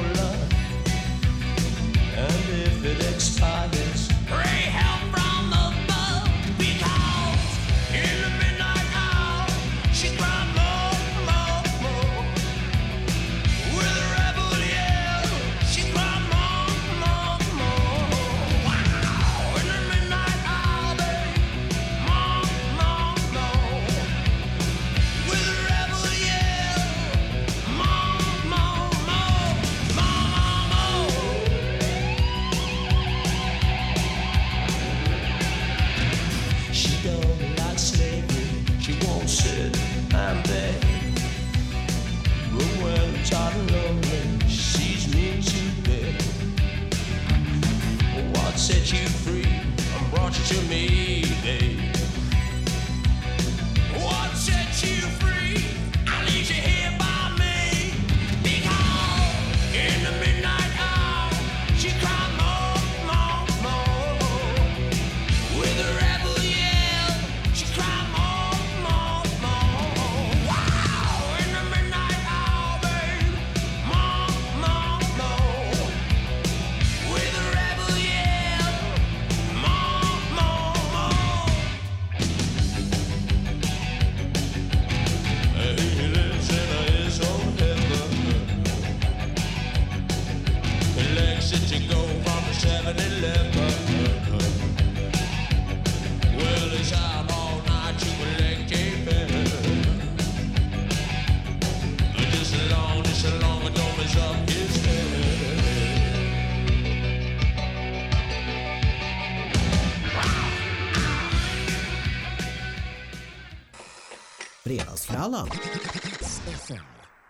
Fredagsfrallan.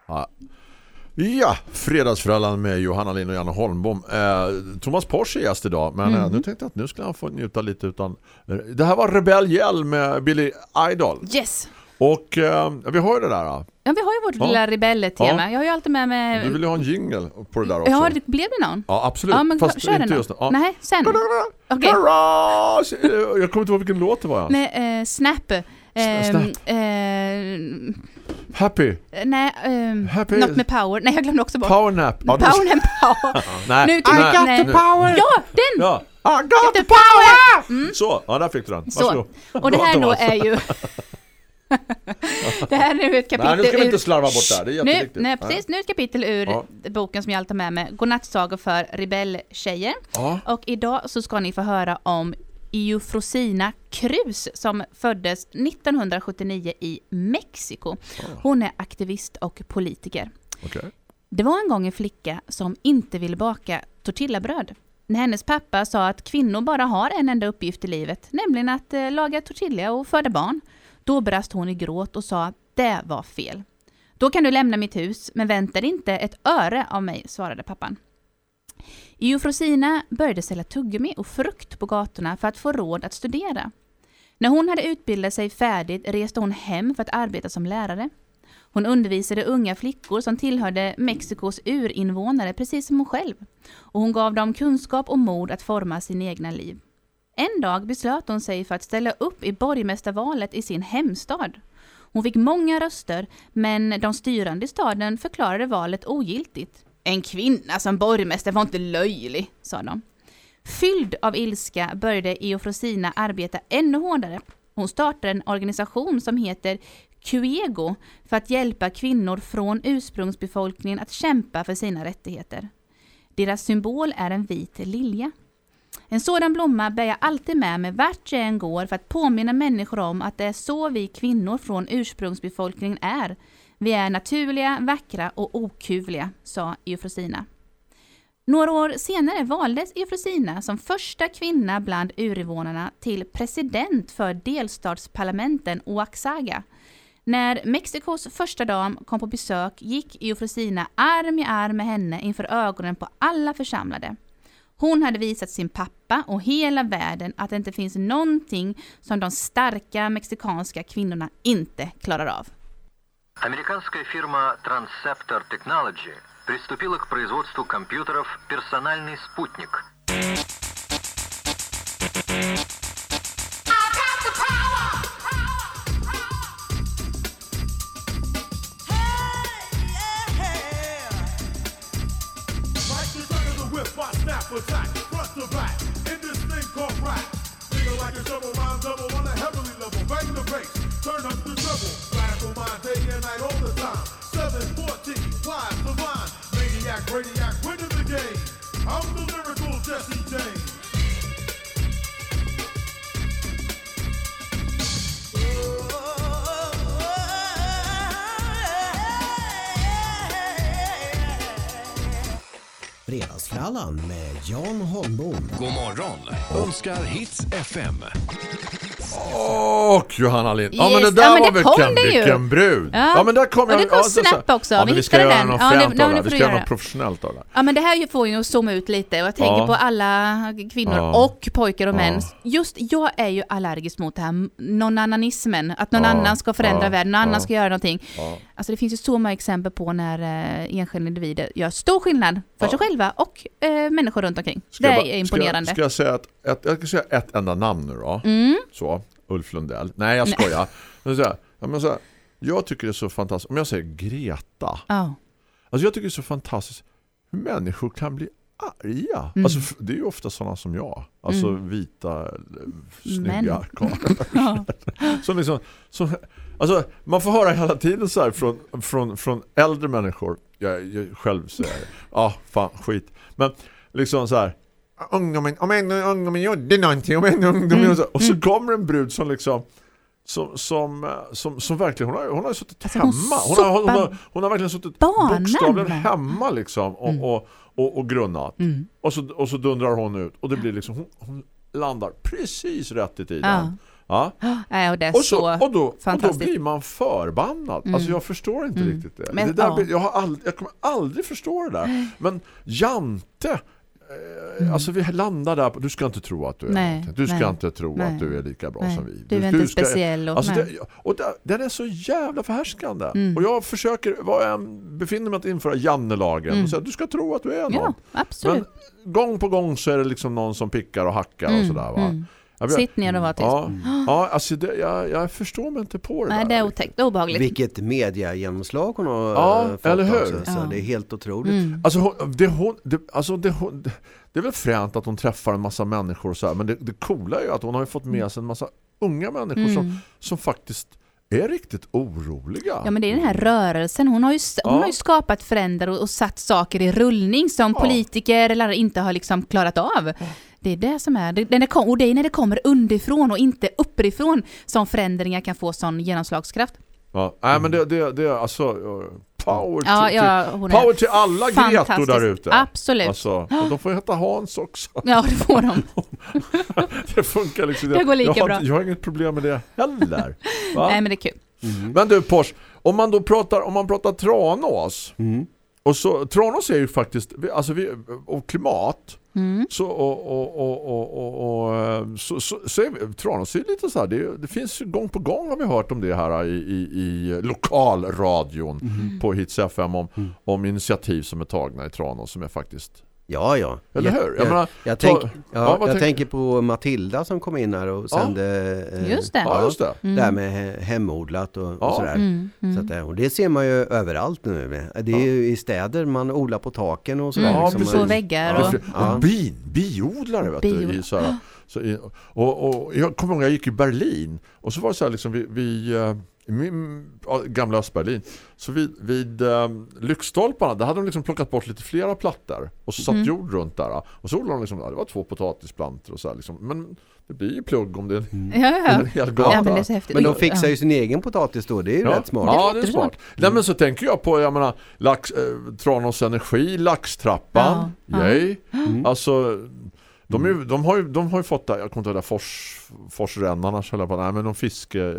Ja. Ja, Fredagsfrallan med Johanna Lind och Janne Holmbom. Eh, Thomas Porsche är gäst idag, men eh, nu tänkte jag att nu skulle han få njuta lite utan... eh, Det här var Rebell Yell med Billy Idol. Yes! Och eh, vi har ju det där. då. Ja, vi har ju vårt Ja. lilla rebelltema. Ja. Jag har ju alltid med mig... Du vill ju ha en jingle på det där också. Ja, det blev det någon? Ja, absolut. Ja, men Fast kör den inte just nu. Ja. Nej, sen. Eh, Jag kommer inte ihåg vilken låt det var. Nej, eh, Snap. Ehm, Snap. eh, Happy. nej, ehm, Happy. något med power. Nej, jag glömde också bort. Powernap. Ja, det- Power power. Nej, Nu kan vi- nej. nej. Ja, den! Ja. I got the the power! Så, ja där fick du den. Så. Varsågod. Och det här då är ju... det här är nu ett kapitel Nej, nu ska vi inte slarva bort det här. Det är Nu, nej, precis. Nu ett kapitel ur Ja. boken som jag alltid har med mig. Godnattsagor för rebelltjejer. Ja. Och idag så ska ni få höra om Eufrosina Cruz som föddes 1979 i Mexiko. Hon är aktivist och politiker. Okej. Det var en gång en flicka som inte ville baka tortillabröd. När hennes pappa sa att kvinnor bara har en enda uppgift i livet, nämligen att eh, laga tortilla och föda barn. Då brast hon i gråt och sa att det var fel. Då kan du lämna mitt hus, men vänta dig inte ett öre av mig, svarade pappan. Eufrosina började sälja tuggummi och frukt på gatorna för att få råd att studera. När hon hade utbildat sig färdigt reste hon hem för att arbeta som lärare. Hon undervisade unga flickor som tillhörde Mexikos urinvånare precis som hon själv. Och hon gav dem kunskap och mod att forma sin egna liv. En dag beslöt hon sig för att ställa upp i borgmästarvalet i sin hemstad. Hon fick många röster, men de styrande i staden förklarade valet ogiltigt. En kvinna alltså som borgmästare var inte löjlig, sa de. Fylld av ilska började Eufrosina arbeta ännu hårdare. Hon startade en organisation som heter Cuego för att hjälpa kvinnor från ursprungsbefolkningen att kämpa för sina rättigheter. Deras symbol är en vit lilja. En sådan blomma bär jag alltid med mig vart jag än går för att påminna människor om att det är så vi kvinnor från ursprungsbefolkningen är. Vi är naturliga, vackra och okuvliga, sa Eufrosina. Några år senare valdes Eufrosina som första kvinna bland urinvånarna till president för delstatsparlamenten Oaxaca. När Mexikos första dam kom på besök gick Eufrosina arm i arm med henne inför ögonen på alla församlade. Hon hade visat sin pappa och hela världen att det inte finns någonting som de starka mexikanska kvinnorna inte klarar av. Американская фирма Transceptor Technology приступила к производству компьютеров «Персональный спутник». Turn of the whip, Fredagsfrallan med Jan Holmbom. God morgon önskar Hits FM. Och Johanna Lind. Ja men Yes, det där ja, men var det vilken, det ju. vilken brud. Ja. men där kom Och jag. det kom ja, Snap också. Ja, Vi vi ska göra den. något Ja, ja, det. det Vi ska göra något professionellt av det. Ja men det här får ju att zooma ut lite och jag tänker Ja. på alla kvinnor Ja. och pojkar och män. Ja. Just jag är ju allergisk mot det här nånannanismen, att någon Ja. annan ska förändra Ja. världen, någon annan Ja. ska göra någonting. Alltså det finns ju så många exempel på när eh, enskilda individer gör stor skillnad för Ja. sig själva och eh, människor runt omkring. Ska det jag är bara- imponerande. Ska jag, ska jag, säga ett, jag ska säga ett enda namn nu då. Mm. Så, Ulf Lundell. Nej, jag skojar. Men så här, ja, men så här, jag tycker det är så fantastiskt. Om jag säger Greta. Ja. Alltså jag tycker det är så fantastiskt hur människor kan bli arga. Mm. Alltså det är ju ofta sådana som jag. Alltså Mm. vita, eh, snygga karlar. Som liksom, som, alltså man får höra hela tiden så här från, från, från äldre människor. Jag, jag själv säger det. Ja, fan, skit. Men liksom så här ungdomen, om en ungdomen gjorde någonting, om en ungdomen Mm. och, så, så kommer en brud som liksom som, som, som, som verkligen, hon har, hon har suttit Alltså, hon hemma. Hon har, hon, har, hon har verkligen suttit banan. bokstavligen hemma liksom och, Mm. och, och, och grunnat. Mm. Och, så, och så dundrar hon ut och det blir liksom, hon, hon landar precis rätt i tiden. Ja. Ja. Nej, och det är Och, så, så, och, då, och då blir man förbannad. Mm. Alltså jag förstår inte Mm. riktigt det. Men- det där, ja. jag, har aldrig, jag kommer aldrig förstå det där. Men Jante, eh, alltså vi landar där på, du ska inte tro att du är Mm. Nej. Du ska nej, inte tro nej. att du är lika bra som vi. du är inte speciell och- alltså det, och det, den är så jävla förhärskande. Mm. Och jag försöker, vad jag befinner mig att införa Jannelagen Mm. och säga du ska tro att du är någon. Ja, absolut. Men gång på gång så är det liksom någon som pickar och hackar och Mm, sådär va. Mm. Jag Sitt ner och var tyst. Ja, ja alltså det, jag, jag förstår mig inte på det Nej, där. det är otäckt. Det är obehagligt. Vilket mediagenomslag hon har Ja, eh, fått eller hur? också, så Ja. det är helt otroligt. Mm. Alltså, hon, det, hon, det, alltså det, hon, det, är väl fränt att hon träffar en massa människor och så här, men det, det coola är ju att hon har ju fått med sig en massa unga människor Mm. som, som faktiskt är riktigt oroliga. Ja men det är den här rörelsen. Hon har ju, hon Ja. har ju skapat förändrar och, och satt saker i rullning som Ja. politiker eller inte har liksom klarat av. Det är det som är, det, det, kom, och det är när det kommer underifrån och inte uppifrån som förändringar kan få sån genomslagskraft. Ja, nej, men det, det, det är alltså power, Ja, till, ja, power till alla Gretor där ute. Absolut. Alltså, och de får heta Hans också. Ja, det får de. det funkar liksom. Det går lika jag, har, bra. jag har inget problem med det heller. Va? Nej men det är kul. Men du Pors, om man då pratar om man pratar Tranås Mm. och så Tranås är ju faktiskt alltså vi, och klimat Mm. så och, och, och, och, och, eh, så, så, så är Tranås är lite så här det, det finns gång på gång har vi hört om det här i, i, i lokalradion Mm. på Hits FM om, om initiativ som är tagna i Tranås som är faktiskt Ja, ja. Eller Jag- hur? Jag Jag, menar, jag, ta- tänk, ja, ja, jag tänker- tänker på Matilda som kom in här och Ja. sände eh, Just det. Ja, just det. Mm. det här med he- hemodlat och, Ja. och sådär. Mm, mm. Så att, eh, och det ser man ju överallt nu. Det är ju i städer man odlar på taken och sådär. Mm, Ja, liksom. precis. på väggar Ja. och... Ja. Och bin, biodlare vet du, Biodlare. i så här, så i, och, och jag kommer ihåg jag gick i Berlin och så var det så här liksom vi, vi eh, ja, gamla Östberlin så vid, vid um, lyktstolparna där hade de liksom plockat bort lite flera plattor och så satt Mm. jord runt där och så odlade de liksom, ja, det var två potatisplantor och så här liksom, men det blir ju plugg om det är en, Ja, ja. en hel gata. ja, men. Men de fixar ja. ju sin egen potatis då, det är ju rätt smart. Ja, det är smart. Nej, men så tänker jag på, jag menar, lax, eh, Tranås Energi, Laxtrappan, Ja, ja. yay. Mm. Alltså, de, är, ju- de, har ju, de har ju fått det, jag kommer inte ihåg det, fors, forsrännarna, nej men de fiske...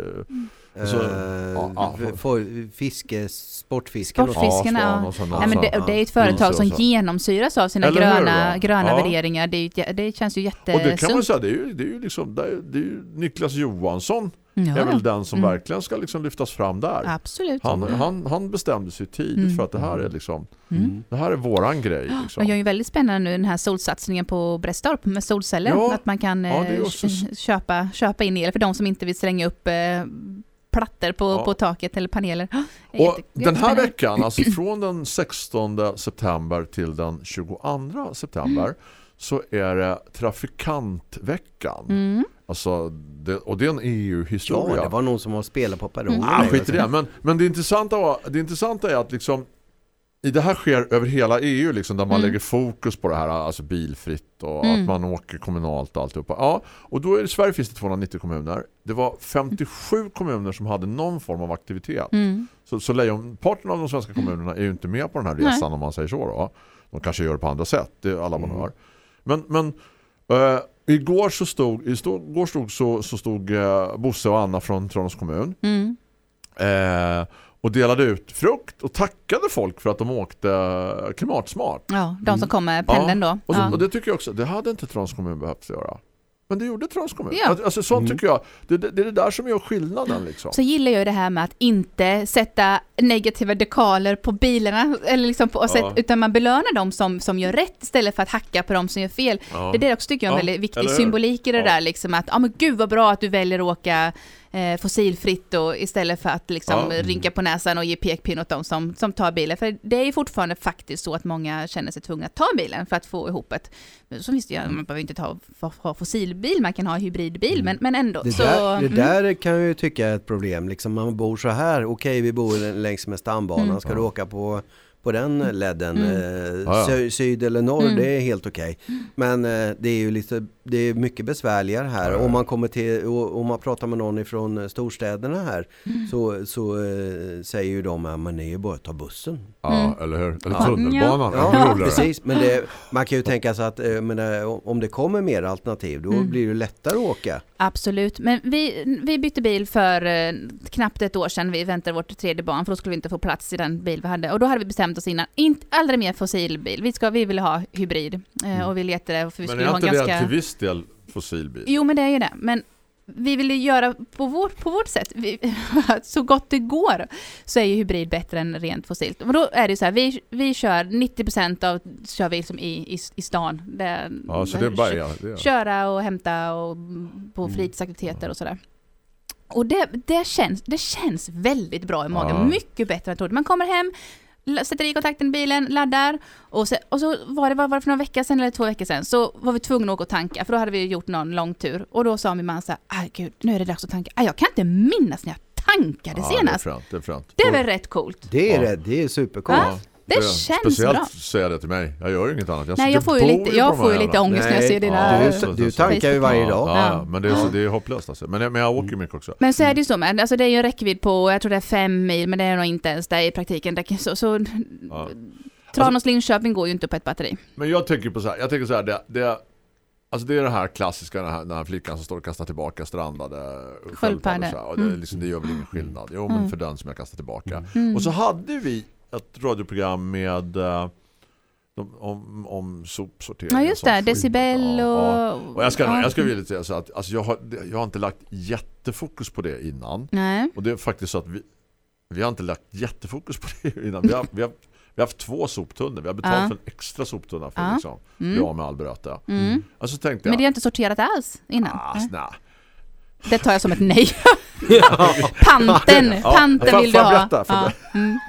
Alltså, Eh, ja, får- fiske, sportfiske. och- Sportfiskarna, Ja, ja. och Nej, men det, det är ett företag som genomsyras av sina Eller hur, gröna, va? gröna Ja. värderingar. Det, ju- det känns ju Och det kan man jättesunt. säga, det är ju, det är ju liksom, det är, det är ju Niklas Johansson Ja, är väl den som Mm. verkligen ska liksom lyftas fram där. Absolut. Han, han, han bestämde sig tidigt Mm. för att det här är liksom, Mm. det här är våran grej. Och Liksom. jag är ju väldigt spännande nu den här solsatsningen på Brästorp med solceller. Ja. Att man kan Ja, eh, köpa, köpa in el för de som inte vill slänga upp eh, plattor på, Ja. på taket eller paneler. Och jätte- den här veckan, alltså från den 16 september till den 22 september så är det trafikantveckan. Mm. Alltså, det, och det är en Ja, EU-historia. det var någon som har spelat på perrongen. Ah, skit i det. Men, men det, intressanta var, det intressanta är att liksom det här sker över hela EU liksom, där man Mm. lägger fokus på det här alltså bilfritt och Mm. att man åker kommunalt och alltihopa. Ja, och då i Sverige finns det 290 kommuner. Det var 57 kommuner som hade någon form av aktivitet. Mm. Så, så lejonparten av de svenska kommunerna är ju inte med på den här Nej. resan om man säger så då. De kanske gör det på andra sätt, det är alla man Mm. hör. Men, men eh, igår så stod, igår stod, så, så stod eh, Bosse och Anna från Tranås kommun Mm. Och delade ut frukt och tackade folk för att de åkte klimatsmart. Ja, de som kom med pendeln då. Och, så, Ja. och det tycker jag också, det hade inte Tranås kommun behövt göra. Men det gjorde Tranås kommun. Ja. Alltså, Alltså sånt tycker jag, det, det, det är det där som gör skillnaden liksom. Så gillar jag ju det här med att inte sätta negativa dekaler på bilarna, eller liksom på, sätt, utan man belönar dem som, som gör rätt istället för att hacka på dem som gör fel. Ja. Det är det också tycker jag är en Ja, väldigt viktig symbolik i det Ja. där, liksom att ja men gud vad bra att du väljer att åka fossilfritt och istället för att liksom Ja. rynka på näsan och ge pekpinn åt dem som, som tar bilen. För det är ju fortfarande faktiskt så att många känner sig tvungna att ta bilen för att få ihop ett, så finns det ju, man behöver inte ta, ha fossilbil, man kan ha hybridbil, men, men ändå. Det så, där, det mm. där kan jag ju tycka är ett problem. Liksom man bor så här, okej vi bor längs med stambanan, Mm. ska du åka på, på den ledden. Mm. Eh, Ja, ja. sy- Syd eller norr, Mm. det är helt okej. Men eh, det är ju lite, det är mycket besvärligare här. Ja, ja. Om man kommer till, och- om man pratar med någon ifrån eh, storstäderna här Mm. så, så eh, säger ju de att man är ju bara att ta bussen. Ja, eller hur? Eller Ja. tunnelbanan. Ja, ännu roligare. precis. Men det, man kan ju tänka sig att eh, men, eh, om det kommer mer alternativ då Mm. blir det lättare att åka. Absolut, men vi, vi bytte bil för eh, knappt ett år sedan. Vi väntade vårt tredje barn för då skulle vi inte få plats i den bil vi hade. Och då hade vi bestämt oss innan, inte, aldrig mer fossilbil. Vi, ska, vi ville ha hybrid. Eh, och vi letade, för vi Men är inte ganska... det till viss del fossilbil? Jo, men det är ju det. Men vi ville göra på vårt, på vårt sätt, vi, så gott det går, så är ju hybrid bättre än rent fossilt. Och då är det så här, vi, vi kör 90% av, kör vi som i, i, i stan. Det, Ja, så det är bara... Ja, det är. köra och hämta och på fritidsaktiviteter och sådär. Och det, det, känns, det känns väldigt bra i magen, Ja. mycket bättre än jag trodde. Man kommer hem, sätter i kontakten i bilen, laddar och, se, och så var det, vad var det för några veckor sedan eller två veckor sedan så var vi tvungna att åka och tanka för då hade vi gjort någon lång tur och då sa min man så här, "Aj, gud nu är det dags att tanka. Aj, jag kan inte minnas när jag tankade Ja, det är senast. fränt. Det är fränt. Det är väl rätt coolt? Det är Ja. det, det är supercoolt. Ja. Det känns Speciellt bra. säga det till mig. Jag gör ju inget annat. Nej, jag får ju lite, jag får ju lite ångest när jag Nej, ser dina du, så- du så- tankar ju varje Ja, dag. ja, Ja. men det är, så, det är hopplöst alltså. Men, men jag åker mycket också. Men så är det ju så med, alltså det är ju en räckvidd på, jag tror det är fem mil, men det är nog inte ens det i praktiken. Det, så, så Ja. Tranås-Linköping går ju inte på ett batteri. Men jag tänker på så här, jag tänker så här, det, det, alltså det är det här klassiska, den här, den här flickan som står och kastar tillbaka strandade Sköldpaddor. här, och det, Mm. liksom, det gör väl ingen skillnad. Jo, men Mm. för den som jag kastar tillbaka. Mm. Och så hade vi ett radioprogram med eh, om, om sopsortering. Ja just det, decibel och... Ja, ja. Och jag ska, ja. jag ska vilja säga så att alltså jag, har, jag har inte lagt jättefokus på det innan. Nej. Och det är faktiskt så att vi, vi har inte lagt jättefokus på det innan. Vi har, vi har, vi har haft två soptunnor. Vi har betalat Ja. för en extra soptunna för Ja. liksom, Mm. av med all bröte. Mm. Alltså tänkte jag, Men det är inte sorterat alls innan? ah, Nej. Det tar jag som ett nej. Panten, Ja, panten får- vill du jag ha. berätta? Jag Ja. Mm.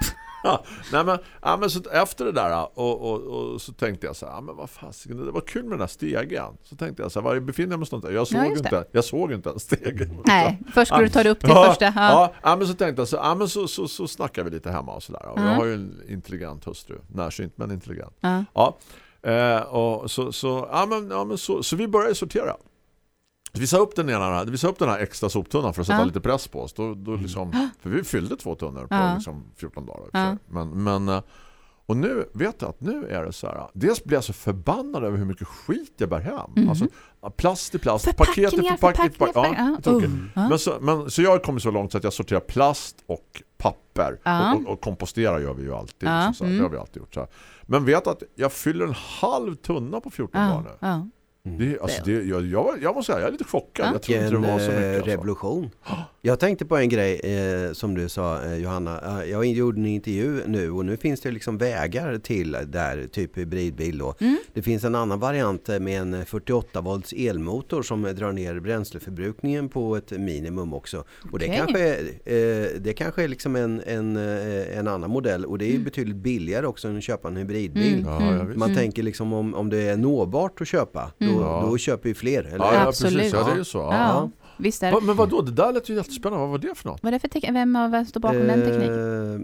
Ja, nej men, ja, men så efter det där och, och, och så tänkte jag så här, ja, men vad fasiken, det var kul med den här stegen. Så tänkte jag så här, var befinner jag mig någonstans? Jag såg, Ja, inte, jag såg inte ens stegen. Nej, först skulle du ta det upp till ja, första. Ja. Ja, men så tänkte jag så, ja, men så, så, så snackar vi lite hemma och sådär. Och Ja. Jag har ju en intelligent hustru, närsynt men intelligent. Ja. Ja, eh, och så, så, ja, men, ja, men så, så vi började sortera. Vi sa upp den, ena, vi sa upp den här extra soptunnan för att sätta Ja. lite press på oss. Då, då liksom, för vi fyllde två tunnor på Ja. liksom 14 dagar. Ja. Men, men, eh, och nu vet jag att nu är det så här. Dels blir jag så förbannad över hur mycket skit jag bär hem. Mhm. Alltså, plast i plast, paket i Ja, tråkigt. Uh. Men, så, men, så jag har kommit så långt så att jag sorterar plast och papper. Ja. Och, och, och kompostera gör vi ju alltid. Ja, liksom så här. mm. Det har vi alltid gjort. Så här. Men vet att jag fyller en halv tunna på 14 dagar nu. Ja. Det, alltså, det, jag, jag, jag måste säga, jag är lite chockad. Ja. Jag tror inte det var så eh, mycket. Alltså. revolution. Jag tänkte på en grej eh, som du sa eh, Johanna. Eh, jag gjorde en intervju nu och nu finns det liksom vägar till där typ hybridbil då. Mm. Det finns en annan variant eh, med en 48 volts elmotor som eh, drar ner bränsleförbrukningen på ett minimum också. Och det Okej. kanske är, eh, det kanske är liksom en, en, eh, en annan modell och det är betydligt billigare också än att köpa en hybridbil. Mm. Ja. Man tänker liksom om, om det är nåbart att köpa, då, Mm. Ja. då köper ju fler. Eller? Ja, ja, Absolut. precis. Ja, det är ju så. Ja. Ja. Visst är Va, det. Men vad då? Det där lät ju jättespännande. Vad var det för något? Vad är det för teknik? Vem av står bakom den tekniken?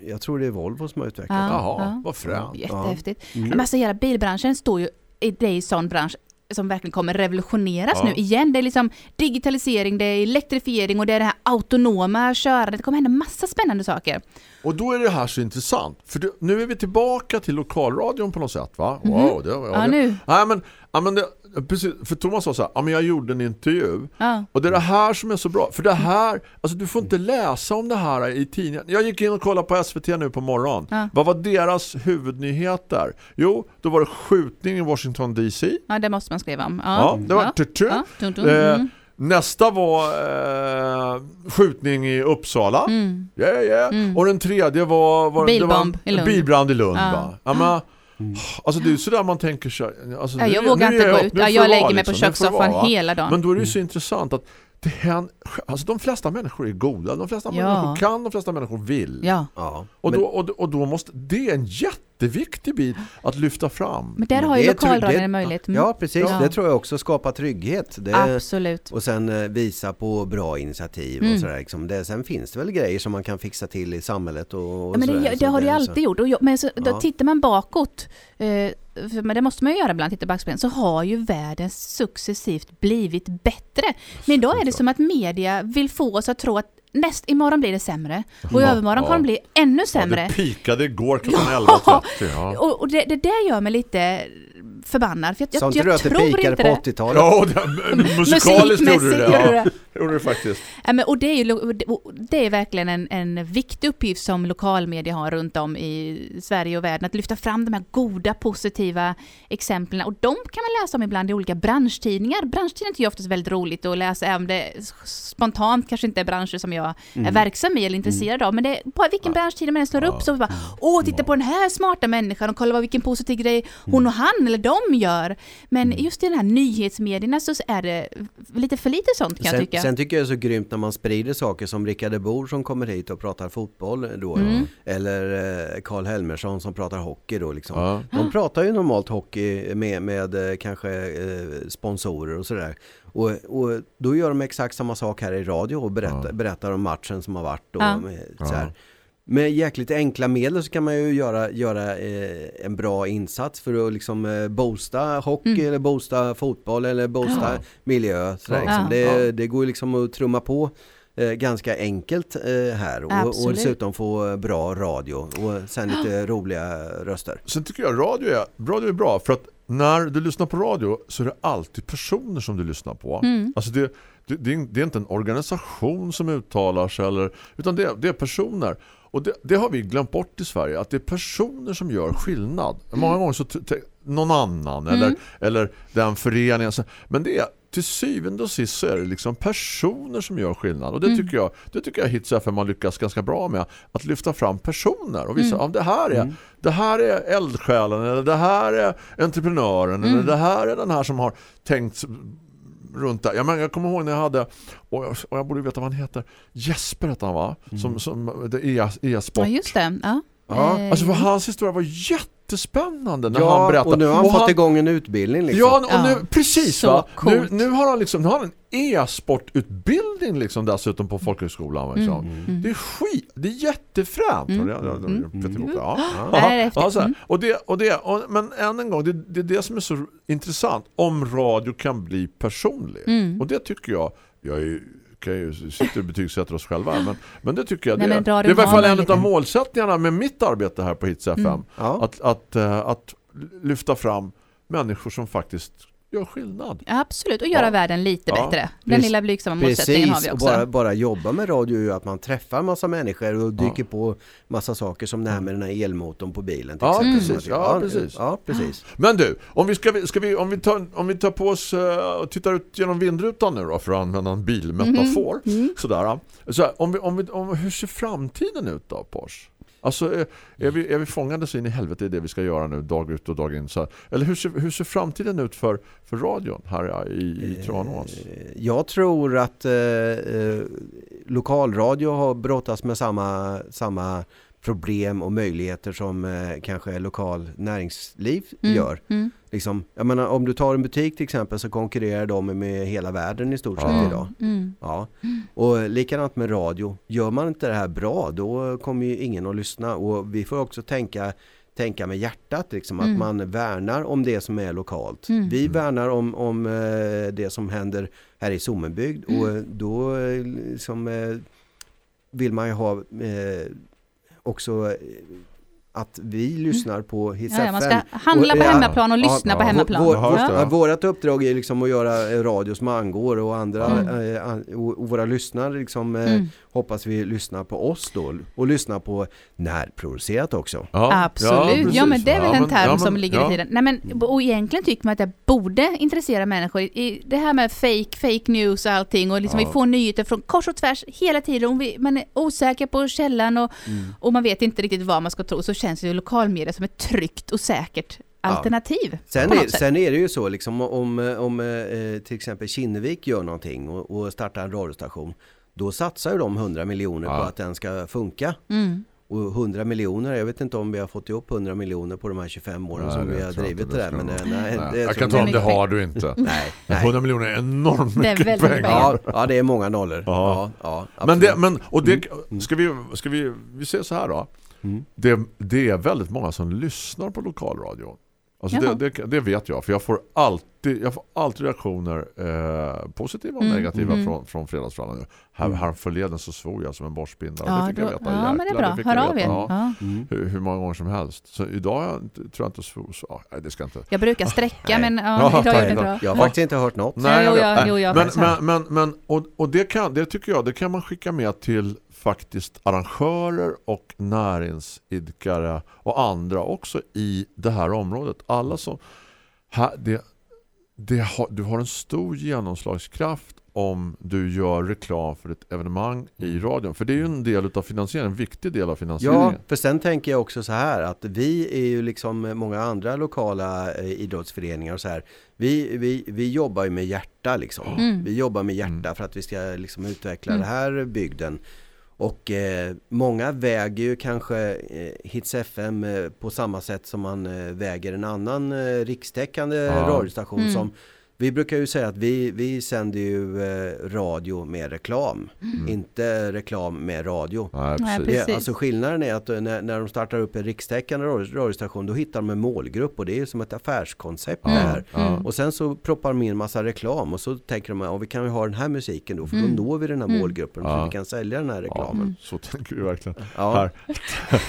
Eh, Jag tror det är Volvo som har utvecklat Ja. det. Jaha, ja. vad fränt. Jättehäftigt. Mm. Men alltså hela bilbranschen står ju i det är en sån bransch som verkligen kommer revolutioneras Ja. nu igen. Det är liksom digitalisering, det är elektrifiering och det är det här autonoma körandet. Det kommer hända massa spännande saker. Och då är det här så intressant. För det, nu är vi tillbaka till lokalradion på något sätt va? Mhm. Wow, det var... Ja, det, nu. Nej, men, ja, men det, precis, för Thomas sa så här, ja, men jag gjorde en intervju. Ja. Och det är det här som är så bra. För det här, alltså du får inte läsa om det här i tidningen. Jag gick in och kollade på SVT nu på morgon. Ja. Vad var deras huvudnyheter? Jo, då var det skjutning i Washington DC. ja, det måste man skriva om. Ja, det var tutu. Eh, mm. Nästa var eh, skjutning i Uppsala. Mm. Yeah, yeah. Mm. Och den tredje var, var bilbrand i Lund. Ja. Men, Alltså det är sådär man tänker sig. Alltså, Ja, nu- jag vågar nu inte gå jag- ut. Ja, jag lägger vara, mig på liksom. Kökssoffan hela dagen. Men då är det ju så intressant att det händer, alltså de flesta människor är goda, de flesta Ja. människor kan, de flesta människor vill. Ja. Ja. Och, då, och, och då måste, det är en jätteviktig bit att lyfta fram. Men där har ju Det lokalradion det- en möjlighet. Mm. Ja precis, Ja. det tror jag också skapar trygghet. Det, Absolut. och sen eh, visa på bra initiativ Mm. och sådär. Liksom. Det, sen finns det väl grejer som man kan fixa till i samhället och, och Ja, men det, det Så har det alltid gjort. Jag, men så, då Ja. tittar man bakåt, eh, men det måste man ju göra ibland, titta backspegeln, så har ju världen successivt blivit bättre. Men idag är det som att media vill få oss att tro att näst imorgon blir det sämre och i Ja, övermorgon ja. kommer det bli ännu Ja, sämre. det pikade igår klockan Ja. 11.30. Ja. Och, och det, det där gör mig lite förbannad. För jag, Sa jag, inte jag det tror inte på det. 80-talet? Ja, det, musikaliskt gjorde du det. Gjorde Ja, det. det gjorde du faktiskt. Ja, men, och det är ju det är verkligen en, en viktig uppgift som lokalmedia har runt om i Sverige och världen, att lyfta fram de här goda, positiva exemplen. Och de kan man läsa om ibland i olika branschtidningar. Branschtidningar tycker jag oftast är väldigt roligt att läsa, även om det spontant kanske inte är branscher som jag är verksam i eller intresserad av. Men det på vilken branschtidning man än slår upp så bara, åh, titta på den här smarta människan och kolla vad vilken positiv grej hon och han eller de gör. Men just i den här nyhetsmedierna så är det lite för lite sånt kan jag Sen, tycka. sen tycker jag det är så grymt när man sprider saker som Rickard Bor som kommer hit och pratar fotboll då. Mm. Eller eh, Karl Helmersson som pratar hockey då liksom. Ja. De pratar ju normalt hockey med, med eh, kanske eh, sponsorer och sådär. Och, och då gör de exakt samma sak här i radio och berättar, berättar om matchen som har varit. Och Ja. med, så här. Med jäkligt enkla medel så kan man ju göra, göra eh, en bra insats för att liksom eh, boosta hockey Mm. eller boosta fotboll eller boosta miljö. Sådär, Ja. liksom. Ja. det, det går ju liksom att trumma på eh, ganska enkelt eh, här och, och dessutom få bra radio och sen lite roliga röster. Sen tycker jag radio är, radio är bra för att när du lyssnar på radio så är det alltid personer som du lyssnar på. Mm. Alltså det, det, det, är, det är inte en organisation som uttalar sig eller, utan det, det är personer. Och det, det har vi glömt bort i Sverige att det är personer som gör skillnad. Många gånger så någon annan eller, eller den föreningen. Men det är till syvende och sist så är det liksom personer som gör skillnad. Och det tycker jag, det tycker jag Hits FM har lyckats ganska bra med. Att lyfta fram personer och visa att det här är det här är eldsjälen eller det här är entreprenören eller det här är den här som har tänkt runt där. Jag, men, jag kommer ihåg när jag hade och jag, och jag borde veta vad han heter. Jesper heter han va? Som, som det är e-sport. Ja, just det. Ja. Ja, Eh, Alltså för hans historia var jättespännande när ja han berättade. och nu har han Och fått igång en utbildning liksom. Ja, och Ja. nu, precis Så va? Nu, nu har han liksom nu har han en e-sportutbildning liksom dessutom på folkhögskolan. Liksom. Mm. Det är skit, det är jättefränt. Mm. Ja. Det är. Ja. Mm. och det, och det, och, men än en gång, det, det är det som är så intressant. Om radio kan bli personlig. Mm. Och det tycker jag, jag är kan ju sitta och betygsätta oss själva men, men det tycker jag Nej, det, men det är i alla fall en av målsättningarna med mitt arbete här på Hits FM Ja. att, att, eh, att lyfta fram människor som faktiskt gör skillnad. Absolut, och göra Ja. världen lite Ja, bättre. Den precis- lilla blygsamma målsättningen har vi Precis, och också. bara, bara jobba med radio är ju att man träffar massa människor och dyker på massa saker som det här med den här elmotorn på bilen. till Ja, exempel. precis. Ja, precis. Ja, precis. Men du, om vi, ska, ska vi, om, vi tar, om vi tar på oss eh, och tittar ut genom vindrutan nu då för att använda en bilmetafor. Sådär. Så om vi, om vi, om, hur ser framtiden ut då oss? Alltså är, är, vi, är vi fångade så in i helvete i det vi ska göra nu dag ut och dag in? Så. Eller hur ser, hur ser framtiden ut för, för radion här i, i Tranås? Eh, Jag tror att eh, eh, lokalradio har brottats med samma, samma problem och möjligheter som eh, kanske lokal näringsliv Mm, gör. mm. Liksom, jag menar, om du tar en butik till exempel så konkurrerar de med hela världen i stort sett Ja. idag. Mm. Ja. Och likadant med radio. Gör man inte det här bra då kommer ju ingen att lyssna och vi får också tänka tänka med hjärtat liksom, att Mm. man värnar om det som är lokalt. Mm. Vi värnar om, om eh, det som händer här i Sommenbygd och Mm. då eh, liksom, eh, vill man ju ha eh, också eh, att vi lyssnar på Hits Ja, man ska handla på hemmaplan och ja, lyssna på ja, hemmaplan. Vår, Ja, vår, vårat uppdrag är liksom att göra eh, radio som angår och andra Mm. eh, och, våra lyssnare liksom, eh, Mm. hoppas vi lyssnar på oss då och lyssnar på närproducerat också. Ja, Absolut, ja, men det är väl Ja, en men- term ja, men- som ligger ja. i tiden. Nej, men, och egentligen tycker man att det borde intressera människor. I det här med fake, fake news och allting och liksom Ja. vi får nyheter från kors och tvärs hela tiden och vi, man är osäker på källan och, Mm. och man vet inte riktigt vad man ska tro så känns ju lokalmedia som ett tryggt och säkert alternativ. Sen på är, sen är det ju så liksom om, om eh, till exempel Kinnevik gör någonting och, och startar en radiostation då satsar ju de 100 miljoner på Ja. att den ska funka. Mm. Och 100 miljoner, jag vet inte om vi har fått ihop 100 miljoner på de här 25 åren Nej, som vi har drivit det det där. Men det, nej, Nej, det, jag kan ta om det mycket har du inte. Nej, nej. 100 miljoner är enormt Det är mycket pengar. Ja, ja, det är många nollor. Ja. Ja, ja, Men det, men, och det, ska vi, ska vi, vi säger så här då. Mm. Det, det är väldigt många som lyssnar på lokalradio. Alltså det, det, det vet jag, för jag får alltid, jag får alltid reaktioner, eh, positiva och Mm, negativa mm. från, från Fredagsfrallan. Här, här förleden så svor jag som en borstbindare. Ja, det fick då, jag veta. ja men det är Jäklar, bra. fick Hör jag av er. veta. Ja, Ja. Mm. hur, hur många gånger som helst. Så idag tror jag inte svor så. Nej, det ska inte. Jag brukar sträcka Nej. men ja, Ja, idag gjorde det bra. Jag har faktiskt inte hört något. Nej, jo, vet. jag- Nej. jo, jag men, men, men, men, och, och det, kan, det tycker jag, det kan man skicka med till faktiskt arrangörer och näringsidkare och andra också i det här området. Alla som här, det, det har, du har en stor genomslagskraft om du gör reklam för ett evenemang i radion. För det är ju en del av finansieringen, en viktig del av finansieringen. Ja, för sen tänker jag också så här att vi är ju liksom många andra lokala eh, idrottsföreningar och så här. Vi, vi, vi jobbar ju med hjärta liksom. Mm. Vi jobbar med hjärta för att vi ska liksom utveckla Mm. den här bygden. Och eh, många väger ju kanske eh, Hits FM eh, på samma sätt som man eh, väger en annan eh, rikstäckande Ja. radiostation Mm. som vi brukar ju säga att vi, vi sänder ju eh, radio med reklam, inte reklam med radio. Nej, Nej, precis. Det, alltså skillnaden är att eh, när, när de startar upp en rikstäckande radio- radiostation då hittar de en målgrupp och det är ju som ett affärskoncept det här. Ja. Och sen så proppar de in en massa reklam och så tänker de att vi kan ju ha den här musiken då för Mm. då når vi den här Mm. målgruppen så Ja. vi kan sälja den här Ja, reklamen. så tänker vi verkligen. Ja. Här.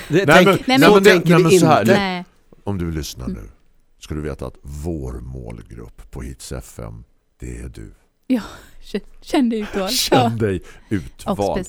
Det, Nej, men- så nej, men tänker nej, men vi så här, inte. Nej. Om du lyssnar nu ska du veta att vår målgrupp på Hits FM det är du. Kände utvald. Känn dig utvald.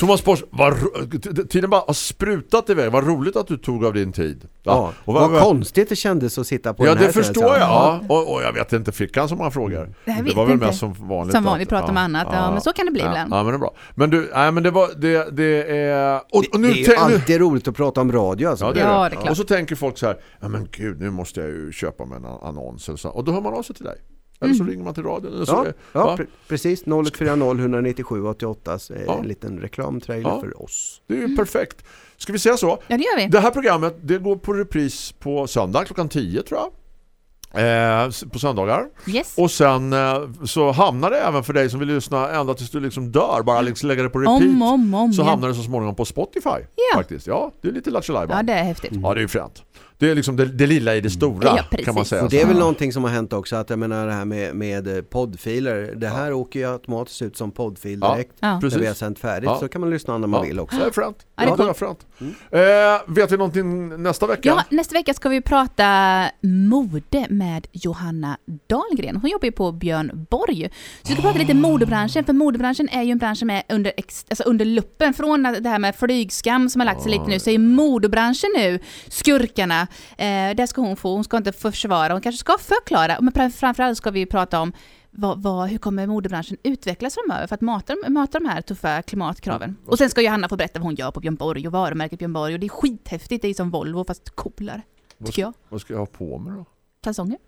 Thomas Bors, vad t- tiden bara har sprutat iväg. Vad roligt att du tog av din tid. Ja, och vad, konstigt det kändes att sitta på Ja, den här det förstår jag. Ja. Och, och jag vet inte, fick han så många frågor? Jag det vet var väl inte. mest som vanligt. Som vanligt prata om annat. Ja, men så kan det bli ja, ibland. Ja, men det är bra. Men du, nej men det var, det, det är... Och, Det, och nu, det är ju tänk- nu, alltid roligt att prata om radio alltså. Ja, det är Ja, det. det är klart. Och så tänker folk så här, ja men gud, nu måste jag ju köpa mig en annons. Eller så. Och då hör man av sig till dig. Eller så Mm. ringer man till radion. Ja, ja pre- precis. 0140 197 88 så är Ja. en liten reklamtrailer Ja. för oss. Det är ju perfekt. Ska vi säga så? Ja, det gör vi. Det här programmet det går på repris på söndag klockan 10 tror jag. Eh, på söndagar. Yes. Och sen eh, så hamnar det även för dig som vill lyssna ända tills du liksom dör. Bara liksom lägga det på repeat. Om, om, om. så hamnar det så småningom på Spotify. Ja. Faktiskt. Ja, det är lite Lattjo Ja, det är häftigt. Ja, det är fränt. Det är liksom det, det lilla i det stora Ja, kan man säga. Och det är väl någonting som har hänt också att jag menar det här med, med eh, poddfiler. Det här åker ju automatiskt ut som poddfil Ja, direkt. Ja. När Precis. vi har sänt färdigt Ja. så kan man lyssna när man Ja. vill också. Det är fränt. Ja, det är Ja, fränt. Eh, vet vi någonting nästa vecka? Ja, nästa vecka ska vi prata mode med Johanna Dahlgren. Hon jobbar ju på Björn Borg. Så vi ska prata lite modebranschen, för modebranschen är ju en bransch som är under, alltså under luppen. Från det här med flygskam som har lagt sig lite nu, så är modebranschen nu skurkarna. Eh, där ska hon få, hon ska inte försvara, hon kanske ska förklara. Men fram- framförallt ska vi prata om vad, vad, hur kommer modebranschen utvecklas framöver för att mata, de- mata de här tuffa klimatkraven? Och sen ska Johanna få berätta vad hon gör på Björn Borg och varumärket Björn Borg och det är skithäftigt, det är som Volvo fast coolare, tycker jag. Vad ska jag ha på mig då? Kalsonger?